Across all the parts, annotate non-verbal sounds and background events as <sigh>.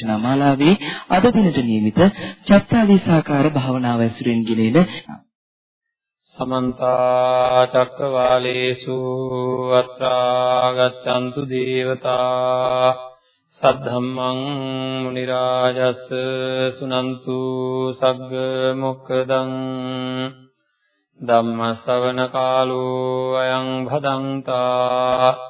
දේශනා මාලාවේ අද දිනට නියමිත චත්තාලීසාකාර භාවනාව ඇසුරින් ගෙනෙන සමන්ත චක්කවාලේසු අත්‍රා ගච්ඡන්තු දේවතා සද්ධම්මං මුනි රාජස් සුනන්තු සග්ග මොක්කදං ධම්ම ශ්‍රවණ කාලෝ අයං භදංතා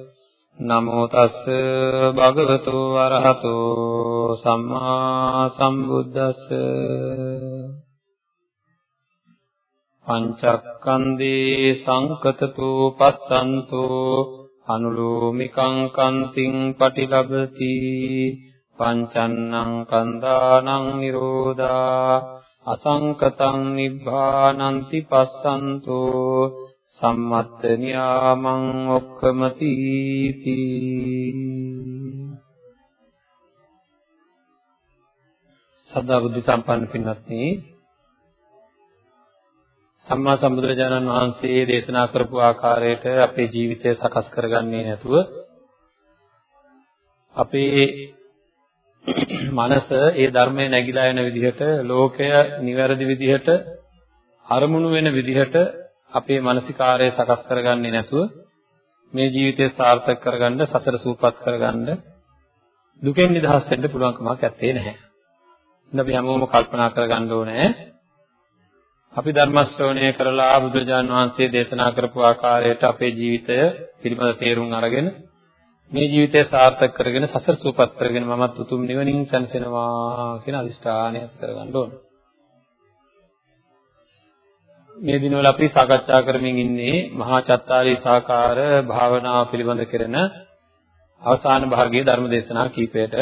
නමෝ තස්ස භගවතු අරහතෝ සම්මා සම්බුද්දස්ස. පංචක්කන්දේ සංකතතෝ පස්සන්තෝ අනුලෝමිකං කන්තිං පටිලබති. පංචන්නං කන්දානං නිරෝධා. අසංකතං නිබ්බානන්ති පස්සන්තෝ සම්මත්ත නියාමං ඔක්කමති සදා බුද්ධ සම්පන්න පින්වත්නි සම්මා සම්බුදුරජාණන් වහන්සේ දේශනා කරපු ආකාරයට අපේ ජීවිතය සකස් කරගන්නේ නැතුව අපේ මනස ඒ ධර්මයේ නැగిලා යන විදිහට ලෝකය නිවැරදි විදිහට අරමුණු වෙන විදිහට අපේ මානසිකාරය සකස් කරගන්නේ නැතුව මේ ජීවිතය සාර්ථක කරගන්න සතර සූපත් කරගන්න දුකෙන් නිදහස් වෙන්න පුළුවන් කමක් නැත්තේ නැහැ. ඉතින් අපි හැමෝම කල්පනා කරගන්න ඕනේ අපි ධර්ම ශ්‍රවණය කරලා බුදුරජාන් වහන්සේ දේශනා කරපු ආකාරයට අපේ ජීවිතය පිළිබඳ තේරුම් අරගෙන මේ ජීවිතය සාර්ථක කරගෙන සසර සූපත් කරගෙන මමත් උතුම් නිවනින් සැනසෙනවා කියන අදිෂ්ඨානය කරගන්න ඕනේ. මේ දිනවල අපි සාකච්ඡා කරමින් ඉන්නේ මහා චත්තාරී සාකාර භාවනාව පිළිබඳ කරන අවසාන භාගයේ ධර්ම දේශනා කීපයට.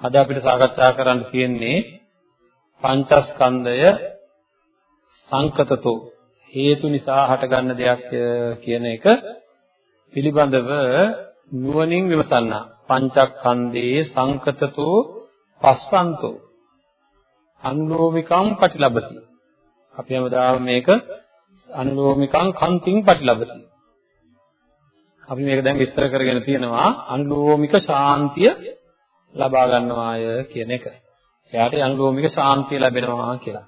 අද අපිට සාකච්ඡා කරන්න තියෙන්නේ පංචස්කන්ධය සංකතතෝ. හේතු නිසා හටගන්න දෙයක් කියන එක පිළිබඳව නුවණින් විමසන්න. පංචස්කන්ධේ සංකතතෝ පස්සන්තෝ. අනුලෝමිකං පටිලබති. අපි හැමදාම මේක අනුලෝමිකං කන්තිං පටිලබති. අපි මේක දැන් විස්තර කරගෙන තියෙනවා අනුලෝමික ශාන්තිය ලබා ගන්නවාය කියන එක. එයාට අනුලෝමික ශාන්තිය ලැබෙනවා කියලා.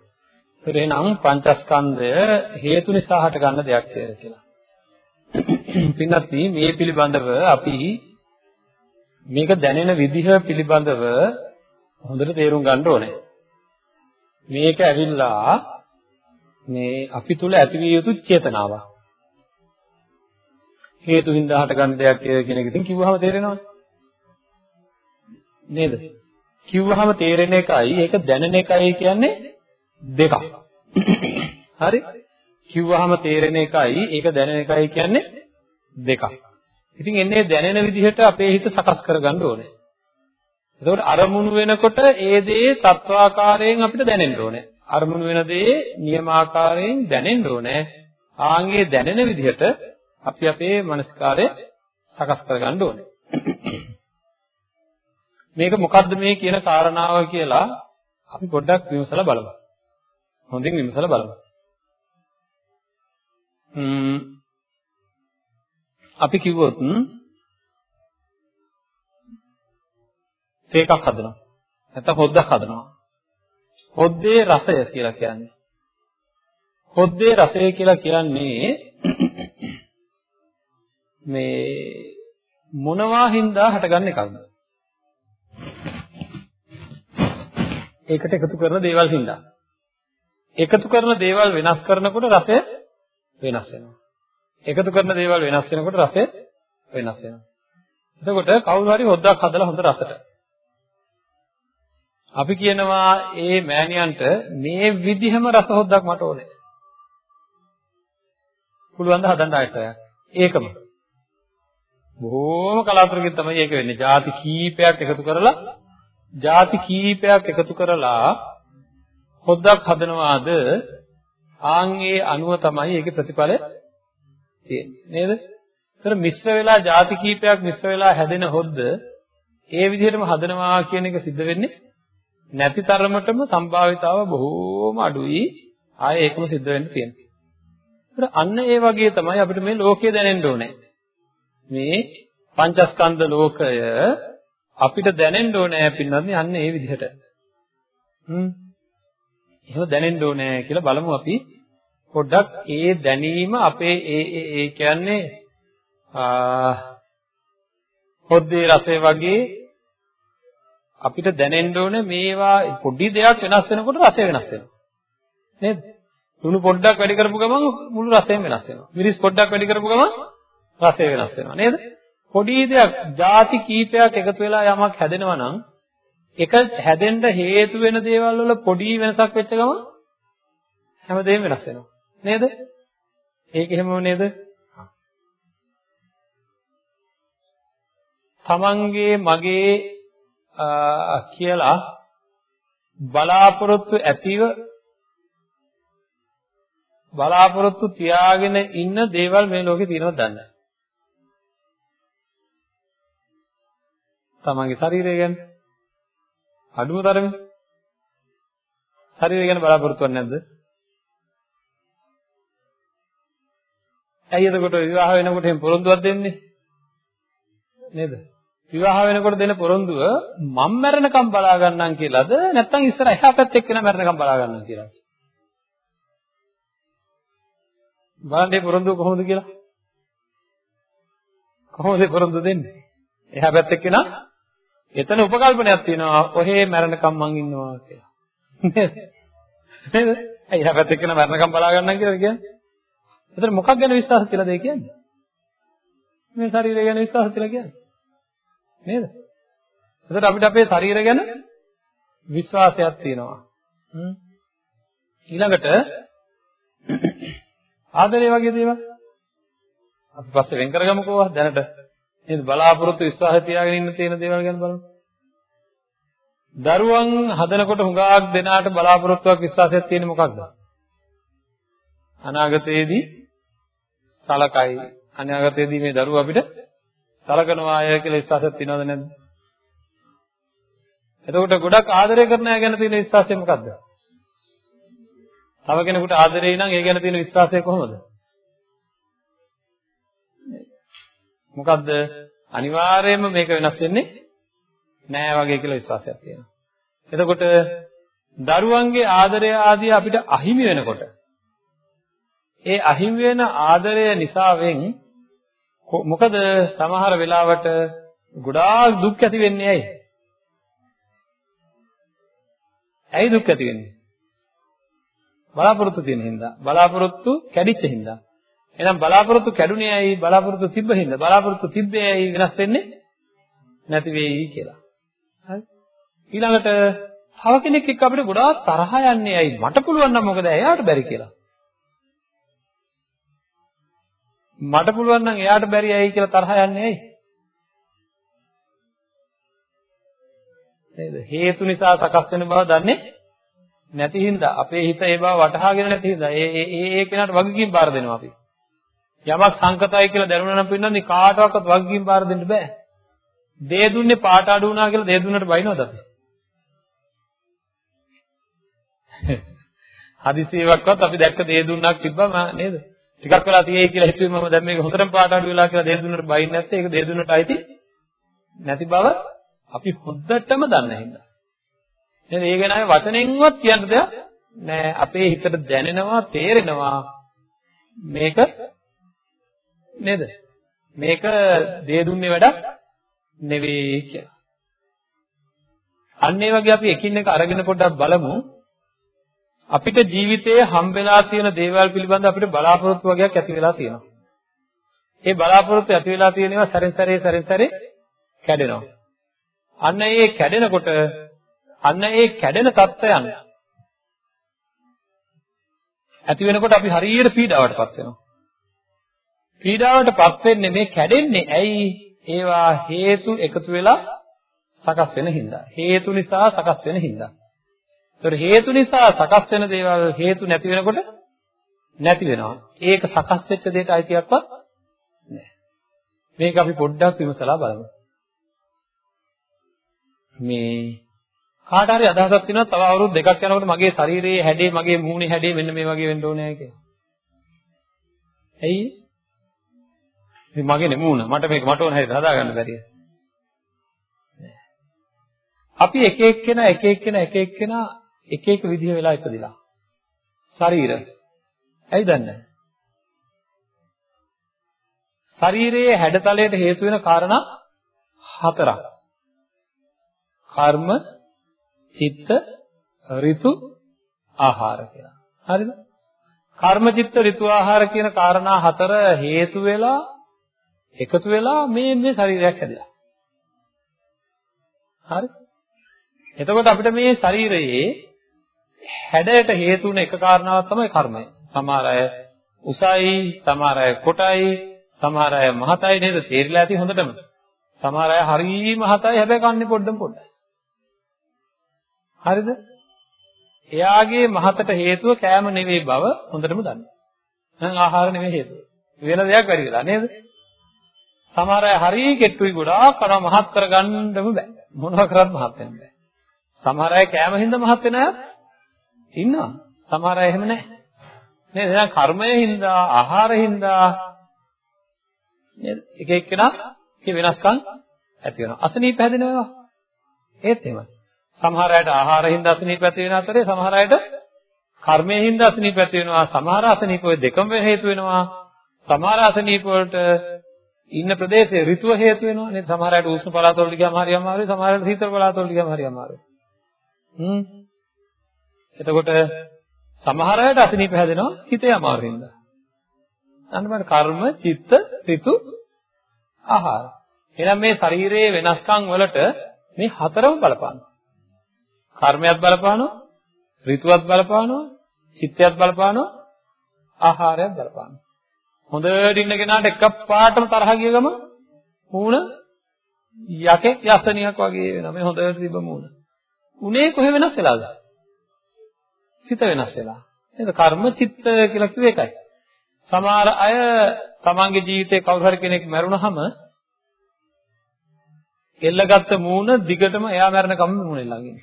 ඒතර එහෙනම් පංචස්කන්ධය හේතු නිසා හට ගන්න දෙයක් කියලා. පින්නත් මේ පිළිබඳව අපි මේක දැනෙන විදිහ පිළිබඳව හොඳට තේරුම් ගන්න ඕනේ. මේක ඇවිල්ලා මේ අපි තුල ඇතිවිය යුතු චේතනාවක්. හේතු හින්දා හටගන්න දෙයක් කියන එක ඉතින් කිව්වහම තේරෙනවනේ. නේද? කිව්වහම තේරෙන එකයි ඒක දැනෙන එකයි කියන්නේ දෙකක්. හරි? කිව්වහම තේරෙන එකයි ඒක දැනෙන එකයි කියන්නේ දෙකක්. ඉතින් එන්නේ දැනෙන විදිහට අපේ හිත සකස් කරගන්න ඕනේ. එතකොට අරමුණු වෙනකොට ඒ දේ තත්වාකාරයෙන් අපිට දැනෙන්න ඕනේ. අරමුණු වෙන දේ නියමාකාරයෙන් දැනෙන්න ඕනේ. ආන්ගේ දැනෙන විදිහට අපි අපේ මනස්කාරය සකස් කරගන්න ඕනේ. මේක මොකද්ද මේ කියන කාරණාව කියලා අපි පොඩ්ඩක් විමසලා බලමු. හොඳින් විමසලා බලමු. ම්ම් අපි කිව්වොත් තේකක් හදනවා. නැත්නම් හොද්දක් හදනවා. හොද්දේ රසය කියලා කියන්නේ. හොද්දේ රසය කියලා කියන්නේ මේ මොනවා හින්දා හටගන්න එකක්ද? ඒකට එකතු කරන දේවල් හින්දා. එකතු කරන දේවල් වෙනස් කරනකොට රසය වෙනස් වෙනවා. එකතු කරන දේවල් වෙනස් වෙනකොට රසය වෙනස් වෙනවා. එතකොට කවුරු හරි හොද්දක් හදලා හොඳ රසට අපි කියනවා ඒ මෑණියන්ට මේ විදිහම රස හොද්දක් මට ඕනේ. පුළුවන් ද හදන්න ආයතනයක්. ඒකම. බොහෝම කලාතුරකින් තමයි ඒක වෙන්නේ. ಜಾති කීපයක් එකතු කරලා ಜಾති කීපයක් එකතු කරලා හොද්දක් හදනවාද ආන්ගේ අනුව තමයි ඒකේ ප්‍රතිඵල තියෙන්නේ නේද? ඒතර මිශ්‍ර වෙලා ಜಾති කීපයක් මිශ්‍ර වෙලා හැදෙන හොද්ද ඒ විදිහටම හදනවා කියන එක සිද්ධ වෙන්නේ නැති තරමටම සම්භාවිතාව බොහෝම අඩුයි. ආයේ ඒකම සිද්ධ වෙන්න තියෙනවා. ඒතර අන්න ඒ වගේ තමයි අපිට මේ ලෝකය දැනෙන්න ඕනේ. මේ පංචස්කන්ධ ලෝකය අපිට දැනෙන්න ඕනේ පින්නත් අන්න ඒ විදිහට. හ්ම්. එහෙම දැනෙන්න ඕනේ කියලා බලමු අපි පොඩ්ඩක් ඒ දැනීම අපේ ඒ ඒ කියන්නේ ආ හොද්දේ රසය වගේ අපිට දැනෙන්න ඕනේ මේවා පොඩි දෙයක් වෙනස් වෙනකොට රසය වෙනස් වෙනවා. නේද? ලුණු පොඩ්ඩක් වැඩි කරපු ගමන් මුළු රසයම වෙනස් වෙනවා. මිරිස් පොඩ්ඩක් වැඩි කරපු ගමන් රසය වෙනස් වෙනවා නේද? පොඩි දෙයක් ಜಾති කීපයක් එකතු වෙලා යමක් හැදෙනවා නම් එක හැදෙන්න හේතු වෙන දේවල් වල පොඩි වෙනසක් වෙච්ච ගමන් හැමදේම වෙනස් වෙනවා. නේද? ඒක එහෙමම නේද? තමන්ගේ මගේ කියලා බලාපොරොත්තු ඇතිව බලාපොරොත්තු තියාගෙන ඉන්න දේවල් මේ ලෝකේ තියෙනවද දන්නේ නැහැ. තමන්ගේ ශරීරය ගැන අඩුම තරමේ ශරීරය ගැන බලාපොරොත්තු වෙන්නේ නැද්ද? ඇයි එතකොට විවාහ වෙනකොට එහෙම පොරොන්දුවක් දෙන්නේ? නේද? විවාහ වෙනකොට දෙන පොරොන්දුව මම මැරෙනකම් බලා ගන්නම් කියලාද නැත්නම් ඉස්සර එහා පැත්තේ එක්කෙනා මැරෙනකම් බලා ගන්නම් කියලාද? බලන්න මේ පොරොන්දුව කොහොමද කියලා? කොහොමද පොරොන්දුව දෙන්නේ? එහා පැත්තේ එක්කෙනා එතන උපකල්පනයක් තියෙනවා ඔහේ මැරෙනකම් මං ඉන්නවා කියලා. නේද? නේද? ඇයි එහා පැත්තේ එක්කෙනා මැරෙනකම් බලා ගන්නම් කියලා කියන්නේ? එතන මොකක් ගැන විශ්වාස තියලාද ඒ කියන්නේ? මේ ශරීරය ගැන විශ්වාස තියලා කියන්නේ. නේද? එතකොට අපිට අපේ ශරීරය ගැන විශ්වාසයක් තියෙනවා. ඊළඟට ආදරය වගේ දේවල් අපි පස්සේ වෙන් කරගමුකෝ දැනට. නේද? බලාපොරොත්තු විශ්වාසය තියාගෙන ඉන්න තියෙන දේවල් ගැන බලමු. දරුවන් හදනකොට හුඟක් දෙනාට බලාපොරොත්තුවක් විශ්වාසයක් තියෙන්නේ මොකක්ද? අනාගතයේදී සලකයි අනාගතයේදී මේ දරුවා අපිට සලකනවා අය කියලා විශ්වාසයක් තියනවද නැද්ද? එතකොට ගොඩක් ආදරය කරන අය ගැන තියෙන විශ්වාසය මොකද්ද? තව කෙනෙකුට ආදරේ නම් ඒ ගැන තියෙන විශ්වාසය කොහොමද? මොකද්ද? අනිවාර්යයෙන්ම මේක වෙනස් වෙන්නේ නෑ වගේ කියලා විශ්වාසයක් තියෙනවා. එතකොට දරුවන්ගේ ආදරය ආදී අපිට අහිමි වෙනකොට ඒ අහිමි වෙන ආදරය නිසාවෙන් මොකද සමහර වෙලාවට ගොඩාක් දුක් ඇති වෙන්නේ ඇයි? ඇයි දුක් ඇති වෙන්නේ? බලාපොරොත්තු තියෙන හින්දා. බලාපොරොත්තු කැඩිච්ච හින්දා. එහෙනම් බලාපොරොත්තු කැඩුනේ ඇයි? බලාපොරොත්තු තිබ්බ හින්දා. බලාපොරොත්තු තිබ්බේ ඇයි වෙනස් වෙන්නේ? නැති වෙයි කියලා. හරි. ඊළඟට තව කෙනෙක් එක්ක අපිට ගොඩාක් තරහ යන්නේ ඇයි? මට පුළුවන් නම් මොකද එයාට බැරි කියලා. මට පුළුවන් නම් එයාට බැරි ඇයි කියලා තරහ යන්නේ ඇයි? නේද? හේතු නිසා සකස් වෙන බව දන්නේ නැති හින්දා අපේ හිත ඒ බව වටහාගෙන නැති හින්දා ඒ ඒ ඒ කෙනාට වගකීම් බාර දෙනවා අපි. යමක් සංකතයි කියලා දැනුණා නම් පින්නන්නේ කාටවත් වගකීම් බාර දෙන්න බෑ. දේ දුන්නේ පාට අඩු වුණා කියලා දේ දුන්නට බයිනවද අපි? <laughs> හදිසියවක්වත් අපි දැක්ක දේ දුන්නක් තිබ්බම නේද? ටිකක් වෙලා තියෙයි කියලා හිතුවේ මම දැන් මේක හොඳටම පාට අඩු වෙලා කියලා දේ දුන්නට බයින් නැත්තේ ඒක දේ දුන්නට අයිති නැති බව අපි හොද්දටම දන්න හින්දා. නේද? ඒ ගැන වචනෙන්වත් කියන්න දෙයක් නෑ. අපේ හිතට දැනෙනවා, තේරෙනවා මේක නේද? මේක දේ දුන්නේ වැඩක් නෙවෙයි කියලා. අන්න ඒ වගේ අපි එකින් එක අරගෙන පොඩ්ඩක් බලමු. අපිට ජීවිතයේ හම්බෙලා තියෙන දේවල් පිළිබඳ අපිට බලාපොරොත්තු වගේක් ඇති වෙලා තියෙනවා. ඒ බලාපොරොත්තු ඇති වෙලා තියෙන ඒවා සැරෙන් සැරේ සැරෙන් සැරේ කැඩෙනවා. අන්න ඒ කැඩෙනකොට අන්න ඒ කැඩෙන தත්ත්වයන් ඇති වෙනකොට අපි හරියට පීඩාවටපත් වෙනවා. පීඩාවටපත් වෙන්නේ මේ කැඩෙන්නේ ඇයි? ඒවා හේතු එකතු වෙලා සකස් වෙන හින්දා. හේතු නිසා සකස් වෙන හින්දා. ඒතර හේතු නිසා සකස් වෙන දේවල් හේතු නැති වෙනකොට නැති වෙනවා. ඒක සකස් වෙච්ච දෙයට අයිතියක්වත් නැහැ. මේක අපි පොඩ්ඩක් විමසලා බලමු. මේ කාට හරි අදහසක් තියෙනවා තව අවුරුදු දෙකක් යනකොට මගේ ශරීරයේ හැඩේ මගේ මූණේ හැඩේ මෙන්න මේ වගේ වෙන්න ඕනේ කියලා. ඇයි? ඉතින් මගේ නෙමූණ මට මේක මට ඕන හැටියට හදාගන්න බැරිය. අපි එක එක්කෙනා එක එක්කෙනා එක එක්කෙනා එක එක විදිහ වෙලා ඉපදිලා. ශරීර. ඇයි දන්නේ? ශරීරයේ හැඩතලයට හේතු වෙන කාරණා හතරක්. කර්ම, චිත්ත, ඍතු, ආහාර කියලා. හරිද? කර්ම, චිත්ත, ඍතු, ආහාර කියන කාරණා හතර හේතු වෙලා එකතු වෙලා මේ මේ ශරීරයක් හැදිලා. හරි? එතකොට අපිට මේ ශරීරයේ හැඩයට හේතු වෙන එක කාරණාවක් තමයි කර්මය. සමහර අය උසයි, සමහර අය කොටයි, සමහර අය මහතයි නේද? තේරිලා ඇති හොඳටම. සමහර අය හරියම මහතයි හැබැයි කන්නේ පොඩ්ඩම් පොඩ්ඩයි. හරිද? එයාගේ මහතට හේතුව කෑම නෙවෙයි බව හොඳටම දන්නවා. එහෙනම් ආහාර නෙවෙයි හේතුව. වෙන දෙයක් වැඩි වෙලා නේද? සමහර අය හරිය කෙට්ටුයි ගොඩාක් කරා මහත් කරගන්නම බෑ. මොනවා කරත් මහත් වෙන්න බෑ. සමහර අය කෑම හින්දා මහත් වෙන අය ඉන්නවා. සමහර අය එහෙම නැහැ. නේද? එහෙනම් කර්මය හින්දා, ආහාර හින්දා නේද? එක එක්කෙනා වෙනස්කම් ඇති වෙනවා. අසනීප හැදෙනවා. ඒත් එහෙමයි. සමහර අයට ආහාරින්ද අසනීප ඇති වෙන අතරේ සමහර අයට කර්මයෙන් අසනීප ඇති වෙනවා සමහර අසනීප ඔය දෙකම හේතු වෙනවා සමහර අසනීප වලට ඉන්න ප්‍රදේශයේ ඍතුව හේතු වෙනවා නේද සමහර අයට උෂ්ණ පළාත වලට ගියාම හරි අමාරුයි සමහර අයට සීතල පළාත වලට ගියාම හරි අමාරුයි හ්ම් එතකොට සමහර අයට අසනීප හැදෙනවා හිතේ අමාරුවෙන්ද අන්න බලන්න කර්ම චිත්ත ඍතු ආහාර එහෙනම් මේ ශරීරයේ වෙනස්කම් වලට මේ හතරම බලපානවා කර්මයක් බලපානවා, ඍතුවක් බලපානවා, චිත්තයක් බලපානවා, ආහාරයක් බලපානවා. හොඳට ඉන්න කෙනාට එකපාරටම තරහ ගිය ගම මූණ යකෙක් යස්සනියක් වගේ වෙනවා. මේ හොඳට තිබ්බ මූණ. උනේ කොහෙ වෙනස් වෙලාද? සිත වෙනස් වෙලා. නේද? කර්ම චිත්ත කියලා කිව්ව එකයි. සමහර අය තමන්ගේ ජීවිතේ කවුරු හරි කෙනෙක් මැරුණහම එල්ලගත්ත මූණ දිගටම එයා මැරෙනකම් මූණ එල්ලගෙන.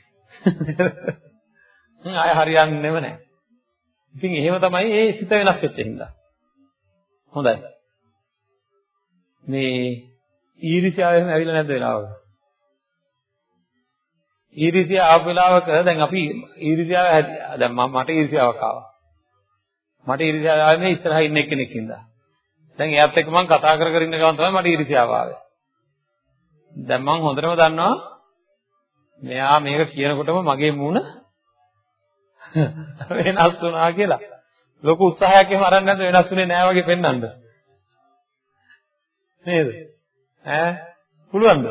ආය හරියන්නේම නැහැ. ඉතින් එහෙම තමයි ඒ සිත වෙනස් වෙච්ච හින්දා. හොඳයි. මේ ඊර්ෂ්‍යාව එහෙම ඇවිල්ලා නැද්ද වෙලාවක? ඊර්ෂ්‍යාව ආපු වෙලාවක දැන් අපි ඊර්ෂ්‍යාව දැන් මට ඊර්ෂ්‍යාවක් ආවා. මට ඊර්ෂ්‍යාව ආවේ මේ ඉස්සරහා ඉන්න එක්කෙනෙක් ඉඳලා. දැන් එයාත් එක්ක මම කතා කර කර ඉන්න ගමන් තමයි මට ඊර්ෂ්‍යාව ආවේ. දැන් මම හොඳටම දන්නවා මෙයා මේක කියනකොටම මගේ මූණ <laughs> වෙනස් වුණා කියලා. ලොකු උත්සාහයක් එහෙම අරන් නැද්ද වෙනස් වුණේ නෑ වගේ පෙන්වන්න. නේද? ඈ පුළුවන්ද?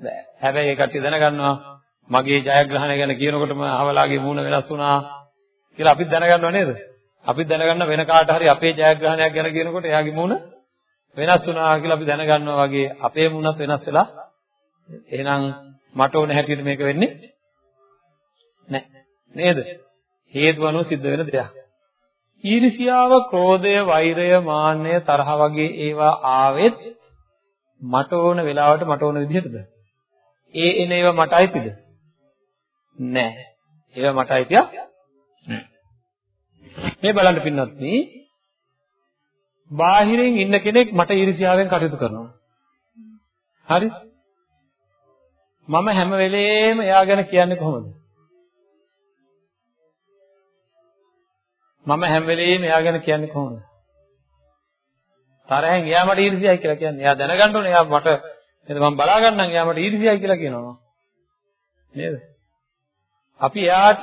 බෑ. හැබැයි ඒ කට්ටිය දැනගන්නවා මගේ ජයග්‍රහණය ගැන කියනකොටම අහවලාගේ මූණ වෙනස් වුණා කියලා අපිත් දැනගන්නව නේද? අපිත් දැනගන්න වෙන කාට හරි අපේ ජයග්‍රහණයක් ගැන කියනකොට එයාගේ මූණ වෙනස් වුණා කියලා අපි දැනගන්නවා වගේ අපේ මූණත් වෙනස් වෙලා එහෙනම් මට ඕන හැටියට මේක වෙන්නේ නැහැ. නේද? හේතු අනුව සිද්ධ වෙන දෙයක්. ඊර්ෂියාව, ක්‍රෝධය, වෛරය, මාන්නය, තරහ වගේ ඒවා ආවෙත් මට ඕන වෙලාවට මට ඕන විදිහටද? ඒ එන ඒවා මට අයිතිද? නැහැ. ඒවා මට අයිතියක් නැහැ. මේ බලන්න පින්නත් මේ බාහිරින් ඉන්න කෙනෙක් මට ඊර්ෂියාවෙන් කටයුතු කරනවා. හරි? මම හැම වෙලේම එයා ගැන කියන්නේ කොහොමද? මම හැම වෙලේම එයා ගැන කියන්නේ කොහොමද? තරහෙන් එයා මට ඊර්ෂ්‍යයි කියලා කියන්නේ. එයා දැනගන්න ඕනේ එයා මට නේද මම බලා ගන්නම් එයා මට ඊර්ෂ්‍යයි කියලා කියනවා. නේද? අපි එයාට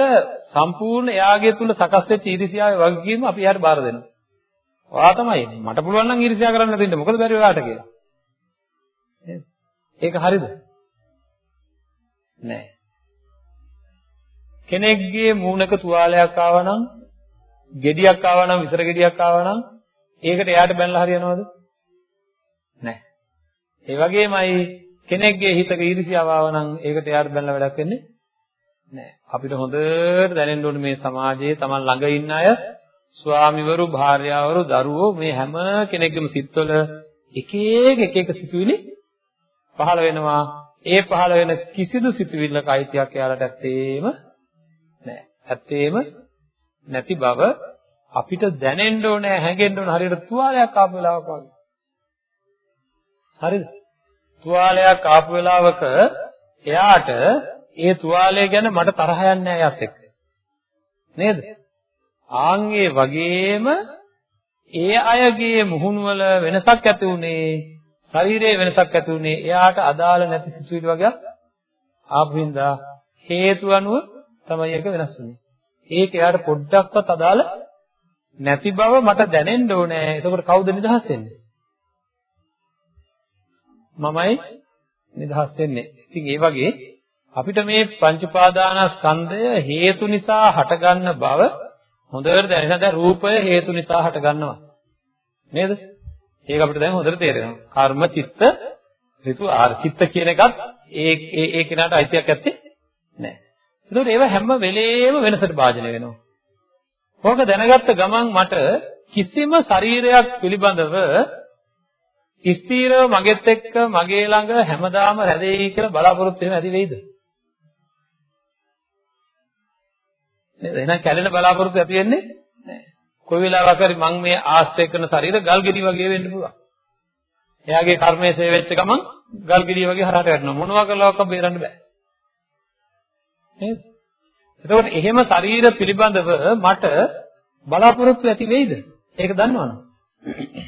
සම්පූර්ණ එයාගේ තුල සකස් වෙච්ච ඊර්ෂ්‍යාවේ වගකීම අපි එයාට බාර දෙනවා. ඔයා තමයි මට පුළුවන් නම් ඊර්ෂ්‍යා කරන්න දෙන්න. මොකද බැරි ඔයාට කියලා. නේද? ඒක හරිද? නැහැ. කෙනෙක්ගේ මූණක තුවාලයක් ආවනම්, ගෙඩියක් ආවනම්, විසර ගෙඩියක් ආවනම් ඒකට එයාට බැනලා හරියනවද? නැහැ. ඒ වගේමයි කෙනෙක්ගේ හිතක ඊර්ෂ්‍යාව ආවනම් ඒකට එයාට බැනලා වැඩක් වෙන්නේ නෑ. අපිට හොඳට දැනෙන්න ඕනේ මේ සමාජයේ Taman ළඟ ඉන්න අය ස්වාමිවරු, භාර්යාවරු, දරුවෝ මේ හැම කෙනෙක්ගේම සිත්වල එක එක එක එක සිතුවිලි පහළ වෙනවා. ඒ පහළ වෙන කිසිදු සිතුවිල්ලක අයිතියක් එයාලට ඇත්තේම නෑ. ඇත්තේම නැති බව අපිට දැනෙන්න ඕනේ, හැඟෙන්න ඕනේ හරියට තුවාලයක් ආපු වෙලාවක වගේ. හරිද? තුවාලයක් ආපු වෙලාවක එයාට ඒ තුවාලය ගැන මට තරහ යන්නේ නැහැ එයාත් එක්ක. නේද? ආන්ගේ වගේම ඒ අයගේ මුහුණු වල වෙනසක් ඇති උනේ ශරීරයේ වෙනසක් ඇති උනේ එයාට අදාළ නැති සිතුවිලි වගේක් ආපින්දා හේතු අනුව තමයි ඒක වෙනස් වෙන්නේ. ඒක එයාට පොඩ්ඩක්වත් අදාළ නැති බව මට දැනෙන්න ඕනේ. එතකොට කවුද නිදහස් වෙන්නේ? මමයි නිදහස් වෙන්නේ. ඉතින් ඒ වගේ අපිට මේ පංච උපාදානස්කන්ධය හේතු නිසා හටගන්න බව හොඳට දැනෙන දැන් රූපය හේතු නිසා හටගන්නවා. නේද? ඒක අපිට දැන් හොඳට තේරෙනවා. කර්ම, චිත්ත, ඍතු, ආර චිත්ත කියන එකත් ඒ ඒ ඒ කෙනාට අයිතියක් ඇත්තේ නැහැ. ඒකෝට ඒව හැම වෙලේම වෙනසට භාජනය වෙනවා. ඕක දැනගත්ත ගමන් මට කිසිම ශරීරයක් පිළිබඳව ස්ථීරව මගෙත් එක්ක මගේ ළඟ හැමදාම රැඳෙයි කියලා බලාපොරොත්තු වෙන ඇති වෙයිද? නේද? එහෙනම් කැඩෙන බලාපොරොත්තු ඇති වෙන්නේ නැහැ. කොයි වෙලාවක හරි මං මේ ආශ්‍රය කරන ශරීර ගල් ගෙඩි වගේ වෙන්න පුළුවන්. එයාගේ කර්මයේ සේ වෙච්ච ගමන් ගල් ගෙඩිය වගේ හරහට වැටෙනවා. මොනවා කළාවත් බේරන්න බෑ. නේද? එතකොට එහෙම ශරීර පිළිබඳව මට බලාපොරොත්තු ඇති වෙයිද? ඒක දන්නවනේ.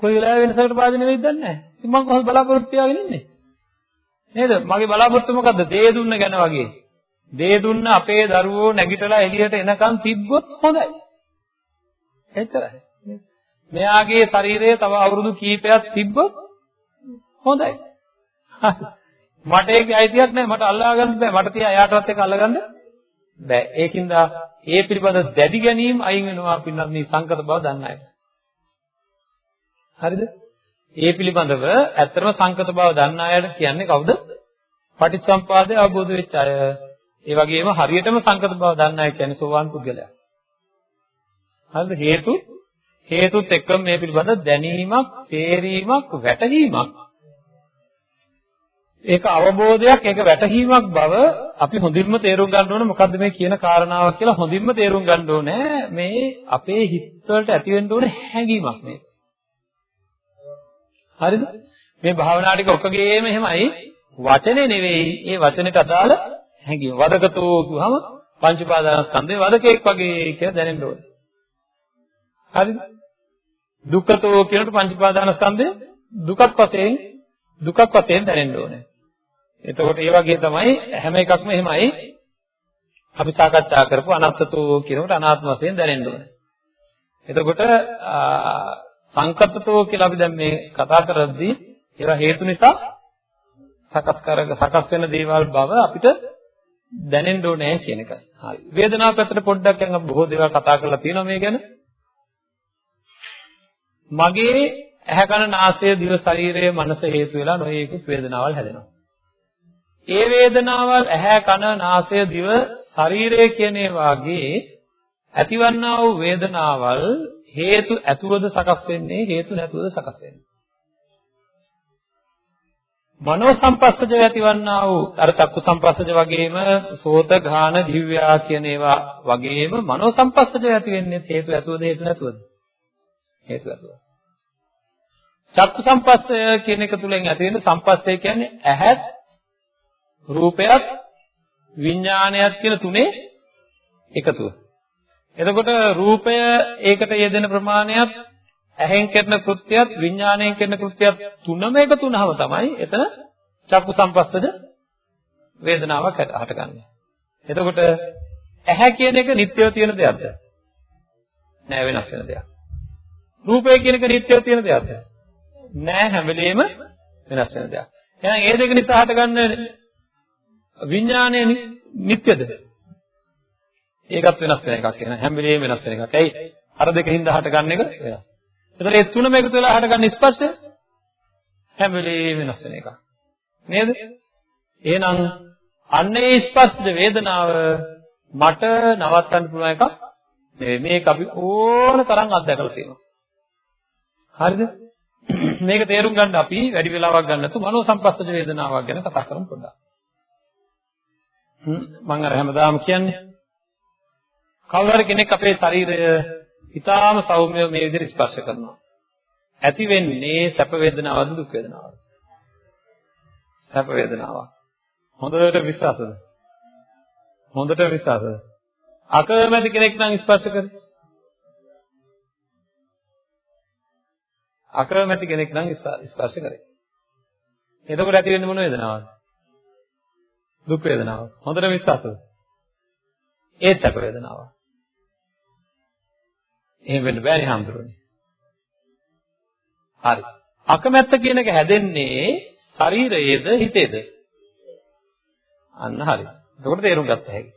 කොයි වෙලාවෙ වෙනසකට භාජනය වෙයිද දන්නේ නැහැ. ඉතින් මම කොහොමද බලාපොරොත්තු තියාගෙන ඉන්නේ? නේද? මගේ බලාපොරොත්තු මොකද්ද? දේ දුන්න ගැන වගේ. දේ දුන්න අපේ දරුවෝ නැගිටලා එළියට එනකන් තිබ්බොත් හොඳයි. එච්චරයි. මෙයාගේ ශරීරයේ තව අවුරුදු කීපයක් තිබ්බොත් හොඳයි. මට ඒකේ අයිතියක් නැහැ. මට අල්ලා ගන්න බෑ. මට තියා එයාටවත් එක අල්ලගන්න බෑ. ඒකින්ද ඒ පිළිබඳ දැඩි ගැනීම අයින් වෙනවා පින්නත් මේ සංකත බව දන්න අය. හරිද? ඒ පිළිබඳව ඇත්තම සංකත බව දන්න අයට කියන්නේ කවුද? පටිච්චසම්පාදය අවබෝධ වෙච්ච අය. ඒ වගේම හරියටම සංකත බව දන්න අය කියන්නේ සෝවාන් පුද්ගලයා. හරිද? හේතු හේතුත් එක්කම මේ පිළිබඳ දැනීමක්, තේරීමක්, වැටහීමක් ඒක අවබෝධයක් ඒක වැටහීමක් බව අපි හොඳින්ම තේරුම් ගන්න ඕනේ මොකද්ද මේ කියන කාරණාවක් කියලා හොඳින්ම තේරුම් ගන්න ඕනේ මේ අපේ හිත වලට ඇති වෙන්න ඕනේ හැඟීමක් මේක හරිද? මේ භාවනා ටික ඔකගේම එහෙමයි වචනේ නෙවෙයි ඒ වචනෙට අදාළ හැඟීම. වදකතෝ කිව්වම පංච පාදානස්කන්ධේ වදකෙක් වගේ කියලා දැනෙන්න ඕනේ. හරිද? දුක්ඛතෝ කියනකොට පංච පාදානස්කන්ධේ දුකක් වශයෙන් දුකක් වශයෙන් දැනෙන්න ඕනේ. එතකොට ඒ වගේ තමයි හැම එකක්ම එහෙමයි අපි සාකච්ඡා කරපු අනත්තතෝ කියනකොට අනාත්ම වශයෙන් දැනෙන්න ඕනේ. එතකොට සංකතතෝ කියලා අපි දැන් මේ කතා කරද්දී ඒවා හේතු නිසා සකස් කරග සකස් වෙන දේවල් බව අපිට දැනෙන්න ඕනේ කියන එකයි. හරි. වේදනාව පැත්තට පොඩ්ඩක් යන බොහෝ දේවල් කතා කරලා තියෙනවා මේ ගැන. මගේ ඇහැ කන නාසය දිව ශරීරය මනස හේතු වෙලා නොයේකුත් වේදනාවල් හැදෙනවා. ඒ වේදනාවල් ඇහැ කන නාසය දිව ශරීරය කියන ඒවාගේ ඇතිවන්නා වූ වේදනාවල් හේතු ඇතුවද සකස් වෙන්නේ හේතු නැතුවද සකස් වෙන්නේ මනෝ සංපස්සජ ඇතිවන්නා වූ අර චක්කු සංපස්සජ වගේම සෝත ගාන දිව්‍යා කියන ඒවා වගේම මනෝ සංපස්සජ ඇති වෙන්නේ හේතු ඇතුවද හේතු නැතුවද? හේතු ඇතුව. චක්කු සංපස්සය කියන එක තුලින් ඇති වෙන සංපස්සය කියන්නේ ඇහත් රූපයත් විඥානයත් කියන තුනේ එකතුව. එතකොට රූපය ඒකට යෙදෙන ප්‍රමාණයත් ඇහෙන් කරන කෘත්‍යයත් විඥාණයෙන් කරන කෘත්‍යයත් තුනම එකතු වුනහම තමයි එතන චක්කු සම්පස්සද වේදනාවක් හටගන්නේ. එතකොට ඇහැ කියන එක නිට්ටයව තියෙන දෙයක්ද? නෑ වෙනස් වෙන දෙයක්. රූපය කියන එක නිට්ටයව තියෙන දෙයක්ද? නෑ හැම වෙලෙම වෙනස් වෙන දෙයක්. එහෙනම් ඒ දෙක නිසා හටගන්න විඥානය නිට්ටයද? ඒකත් වෙනස් වෙන එකක් එහෙනම් හැම වෙලේම වෙනස් වෙන එකක්. ඇයි? අර දෙකින් දහට ගන්න එක වෙනස්. එතකොට මේ තුනම එකතු වෙලා හටගන්න ස්පර්ශය හැම වෙලේම වෙනස් වෙන එකක්. නේද? එහෙනම් අන්නේ ස්පර්ශ වේදනාව මට නවත්තන්න පුළුවන් එකක් නෙවෙයි. මේක අපි ඕන තරම් අත්දැකලා තියෙනවා. හරිද? මේක තේරුම් ගන්න අපි වැඩි වෙලාවක් ගන්න නැතු මනෝ සංපස්සජ වේදනාවක් ගැන කතා කරමු පොඩ්ඩක්. මම අර හැමදාම කියන්නේ කවුරු හරි කෙනෙක් අපේ ශරීරය ඊටාම සෞම්‍යව මේ විදිහට ස්පර්ශ කරනවා. ඇති වෙන්නේ සැප වේදනාවක්ද දුක් වේදනාවක්ද? සැප වේදනාවක්. හොඳට විශ්වාසද? හොඳට විශ්වාසද? අකමැති කෙනෙක් නම් ස්පර්ශ කරේ. අකමැති කෙනෙක් නම් ස්පර්ශ කරේ. එතකොට ඇති වෙන්නේ මොන වේදනාවක්ද? දුක් වේදනාව. හොඳට විශ්වාසද? ඒත් සැප වේදනාවක්. එහෙම වෙන්න බෑනේ හඳුරන්නේ. හරි. අකමැත්ත කියන එක හැදෙන්නේ ශරීරයේද හිතේද? අන්න හරි. එතකොට තේරුම් ගත්ත හැකි.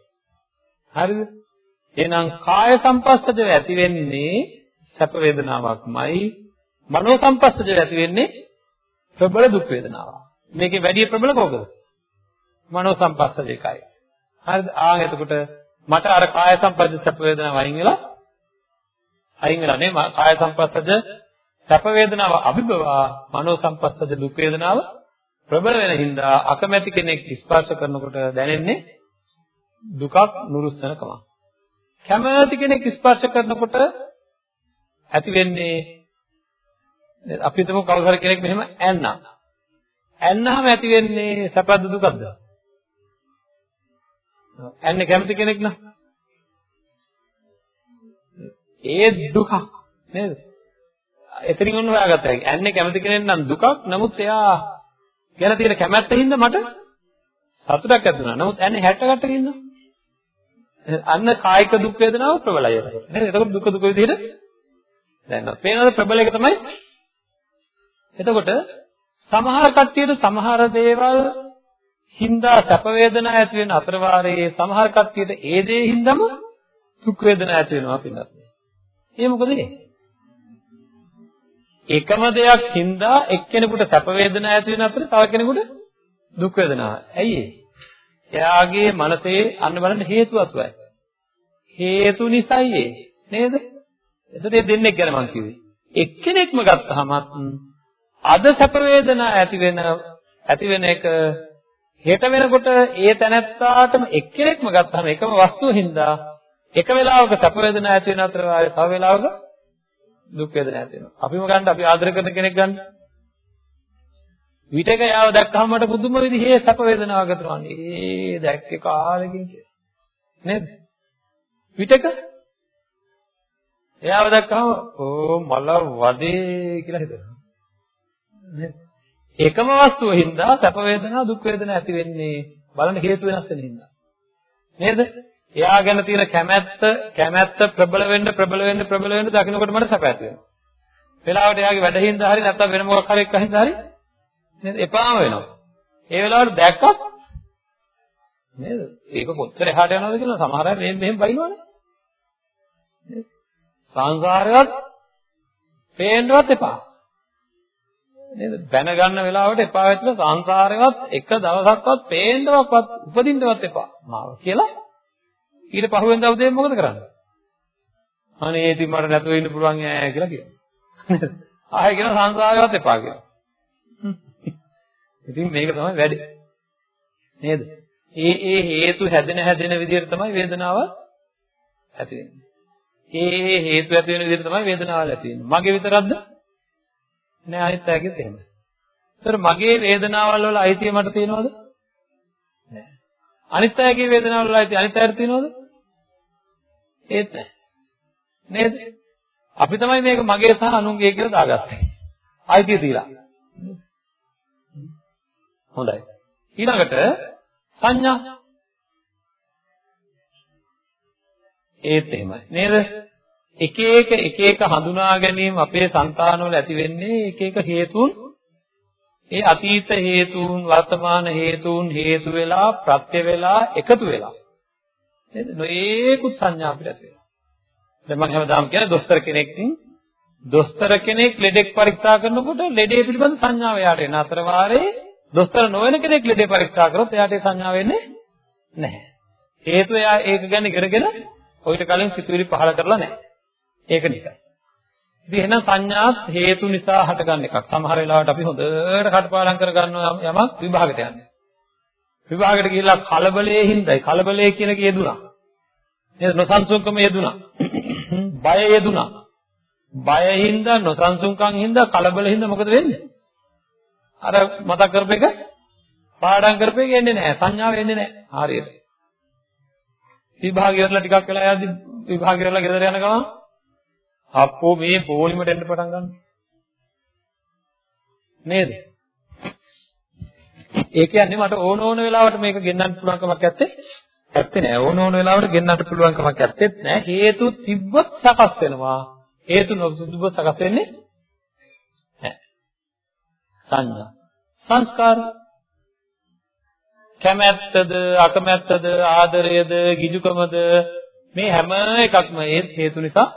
හරිද? එහෙනම් කාය සංපස්සජව ඇති වෙන්නේ සැප වේදනාවක්මයි මනෝ සංපස්සජව ඇති වෙන්නේ ප්‍රබල දුක් වේදනාවක්. මේකේ වැඩි ප්‍රබල කෝකද? මනෝ සංපස්සජ එකයි. හරිද? ආ එතකොට මට අර කාය සංපස්සජ සැප වේදනාව අයින් වෙලා අයින් වෙලා නේ කාය සංපස්සජ සැප වේදනාව අභිභවා මනෝ සංපස්සජ දුක් වේදනාව ප්‍රබල වෙන හින්දා අකමැති කෙනෙක් ස්පර්ශ කරනකොට දැනෙන්නේ දුකක් නුරුස්සනකම. කැමැති කෙනෙක් ස්පර්ශ කරනකොට ඇති වෙන්නේ අපි හිතමු කවුරු හරි කෙනෙක් මෙහෙම ඇන්නා. ඇන්නාම ඇති වෙන්නේ සැපද දුකද? ඇන්නේ කැමති කෙනෙක් නම් ඒ දුකක් නේද? එතනින් ඔන්න හොයාගත්තා හැකි. ඇන්නේ කැමති කෙනෙක් නම් දුකක්. නමුත් එයා ගැන තියෙන කැමැත්තින්ද මට සතුටක් ඇති වුණා. නමුත් ඇන්නේ 60 කට්ටකින්ද? අන්න කායික දුක් වේදනාව ප්‍රබලයි ඒක. නේද? එතකොට දුක දුක විදිහට දැනනවා. පේනවද ප්‍රබල එක තමයි? එතකොට සමහර කට්ටියට සමහර දේවල් හින්දා සැප වේදනා ඇති වෙන අතර වාරයේ සමහර කට්ටියට ඒ දේ හින්දාම දුක් වේදනා ඇති වෙනවා පින්නත්. ඒ මොකද ඒ? එකම දෙයක් හින්දා එක්කෙනෙකුට සැප වේදනා ඇති වෙන අතර තව කෙනෙකුට දුක් වේදනා. ඇයි ඒ? එයාගේ මනසේ අන්න බලන්න හේතු අතුවයි. හේතු නිසායි ඒ. නේද? එතකොට මේ දෙන්නෙක් ගැන මම කිව්වේ. එක්කෙනෙක්ම ගත්තහම අද සැප වේදනා ඇති වෙන ඇති වෙන එක හෙට වෙනකොට ඒ තැනැත්තාටම එක්කෙනෙක්ම ගත්තහම එකම වස්තුව හින්දා එක වෙලාවක සැප වේදනා ඇති වෙන අතර තව වෙලාවක දුක් වේදනා ඇති වෙනවා. අපිම ගන්න අපි ආදර කරන කෙනෙක් ගන්න. විතක යාව දැක්කම මට පුදුම විදිහේ සැප වේදනාවක් ගත වෙනවා. ඒ දැක්කේ කාලෙකින් කියලා. නේද? විතක එයාව දැක්කම ඕ මල වදේ කියලා හිතනවා. නේද? එකම වස්තුව හින්දා සැප වේදනා දුක් වේදනා ඇති වෙන්නේ බලන්න හේතු වෙනස් වෙන හින්දා. නේද? එයා ගැන තියෙන කැමැත්ත කැමැත්ත ප්‍රබල වෙන්න ප්‍රබල වෙන්න ප්‍රබල වෙන්න දකින්නකොට මට සැප ඇති වෙනවා. වෙලාවට එයාගේ වැඩ හින්දා හරි නැත්නම් වෙන මොකක් හරි එක්ක හින්දා හරි නේද? එපාම වෙනවා. ඒ වෙලාවට දැක්කත් නේද? ඒක කොච්චර එහාට යනවද කියලා සමහර අය මෙහෙම මෙහෙම බයිනවනේ. නේද? සංසාරයවත් පේන්නවත් එපා. නේද? බැන ගන්න වෙලාවට එපා වෙච්ච සංසාරේවත් එක දවසක්වත් පේන්නවත් උපදින්නවත් එපා. මාව කියලා ඊට පහුවෙන්දා උදේ මොකද කරන්නේ? අනේ ඉතින් මට නැතුව ඉන්න පුළුවන් ඈ කියලා කියනවා. ආයෙ කියන සංසාරේවත් එපා කියලා. ඉතින් මේක තමයි වැඩි. නේද? ඒ ඒ හේතු හැදෙන හැදෙන විදිහට තමයි වේදනාව ඇති වෙන්නේ. ඒ ඒ හේතු ඇති වෙන විදිහට තමයි වේදනාව ඇති වෙන්නේ. මගේ විතරක්ද? නෑ අනිත් අයගෙත් එහෙමයි. ඒතර මගේ වේදනාවල් වල අයිතිය මට තියෙනවද? නෑ. අනිත් අයගේ වේදනාවල් වල අයිතිය අනිත් අයට තියෙනවද? ඒත් නෑ. නේද? අපි තමයි මේක මගේ සහ අනුන්ගේ කියලා දාගත්තේ. අයිතිය තියලා. හොඳයි. ඊළඟට සංඥා ඒත් එහෙමයි. නේද? එක එක එක එක හඳුනා ගැනීම අපේ సంతානවල ඇති වෙන්නේ එක එක හේතුන් ඒ අතීත හේතුන් වර්තමාන හේතුන් හේතු වෙලා ප්‍රත්‍ය වෙලා එකතු වෙලා නේද නොඒකුත් සංඥා අපිට ඇති වෙනවා දැන් මම හැමදාම කියන්නේ දොස්තර කෙනෙක් දොස්තර කෙනෙක් ලෙඩෙක් පරීක්ෂා කරනකොට ලෙඩේ පිළිබඳ සංඥාව එයාට එන අතර වාරේ දොස්තර නොවන කෙනෙක් ලෙඩේ පරීක්ෂා කරොත් එයාට ඒ සංඥාව එන්නේ නැහැ. හේතුව එයා ඒක ගැන ඉගෙනගෙන ඔయిత කලින් සිතුවිලි පහල කරලා නැහැ. ඒක නිසා. ඉතින් එහෙනම් සංඥාත් හේතු නිසා හටගන්න එකක්. සමහර වෙලාවට අපි හොඳට කටපාඩම් කරගන්න යමක් විභාගයට යන්නේ. විභාගයට ගිහිල්ලා කලබලයේ හින්දායි කලබලයේ කියන කේ යෙදුනා. නේද? නොසන්සුන්කම යෙදුනා. බය යෙදුනා. බය හින්දා නොසන්සුන්කම් හින්දා කලබල හින්දා මොකද වෙන්නේ? අර මතක් කරපේක පාඩම් කරපේක එන්නේ නැහැ. සංඥාව එන්නේ නැහැ. හරියට. විභාගය වල ටිකක් වෙලා යද්දි විභාගය වල ගෙදර යන ගමන් අප්පෝ මේ පොලිමට එන්න පටන් ගන්නවා. නේද? ඒ කියන්නේ මට ඕන ඕන වෙලාවට මේක ගෙන්නන්න පුළුවන් කමක් නැත්තේ. ඇත්තේ නෑ ඕන ඕන වෙලාවට ගෙන්නන්න පුළුවන් කමක් ඇත්තෙත් නෑ. හේතු තිබ්බොත් සකස් වෙනවා. හේතු නොතිබ්බොත් සකස් වෙන්නේ නෑ. සංඥා. සංස්කාර කැමැත්තද අකමැත්තද ආදරයද ගිජුකමද මේ හැම එකක්ම ඒ හේතු නිසා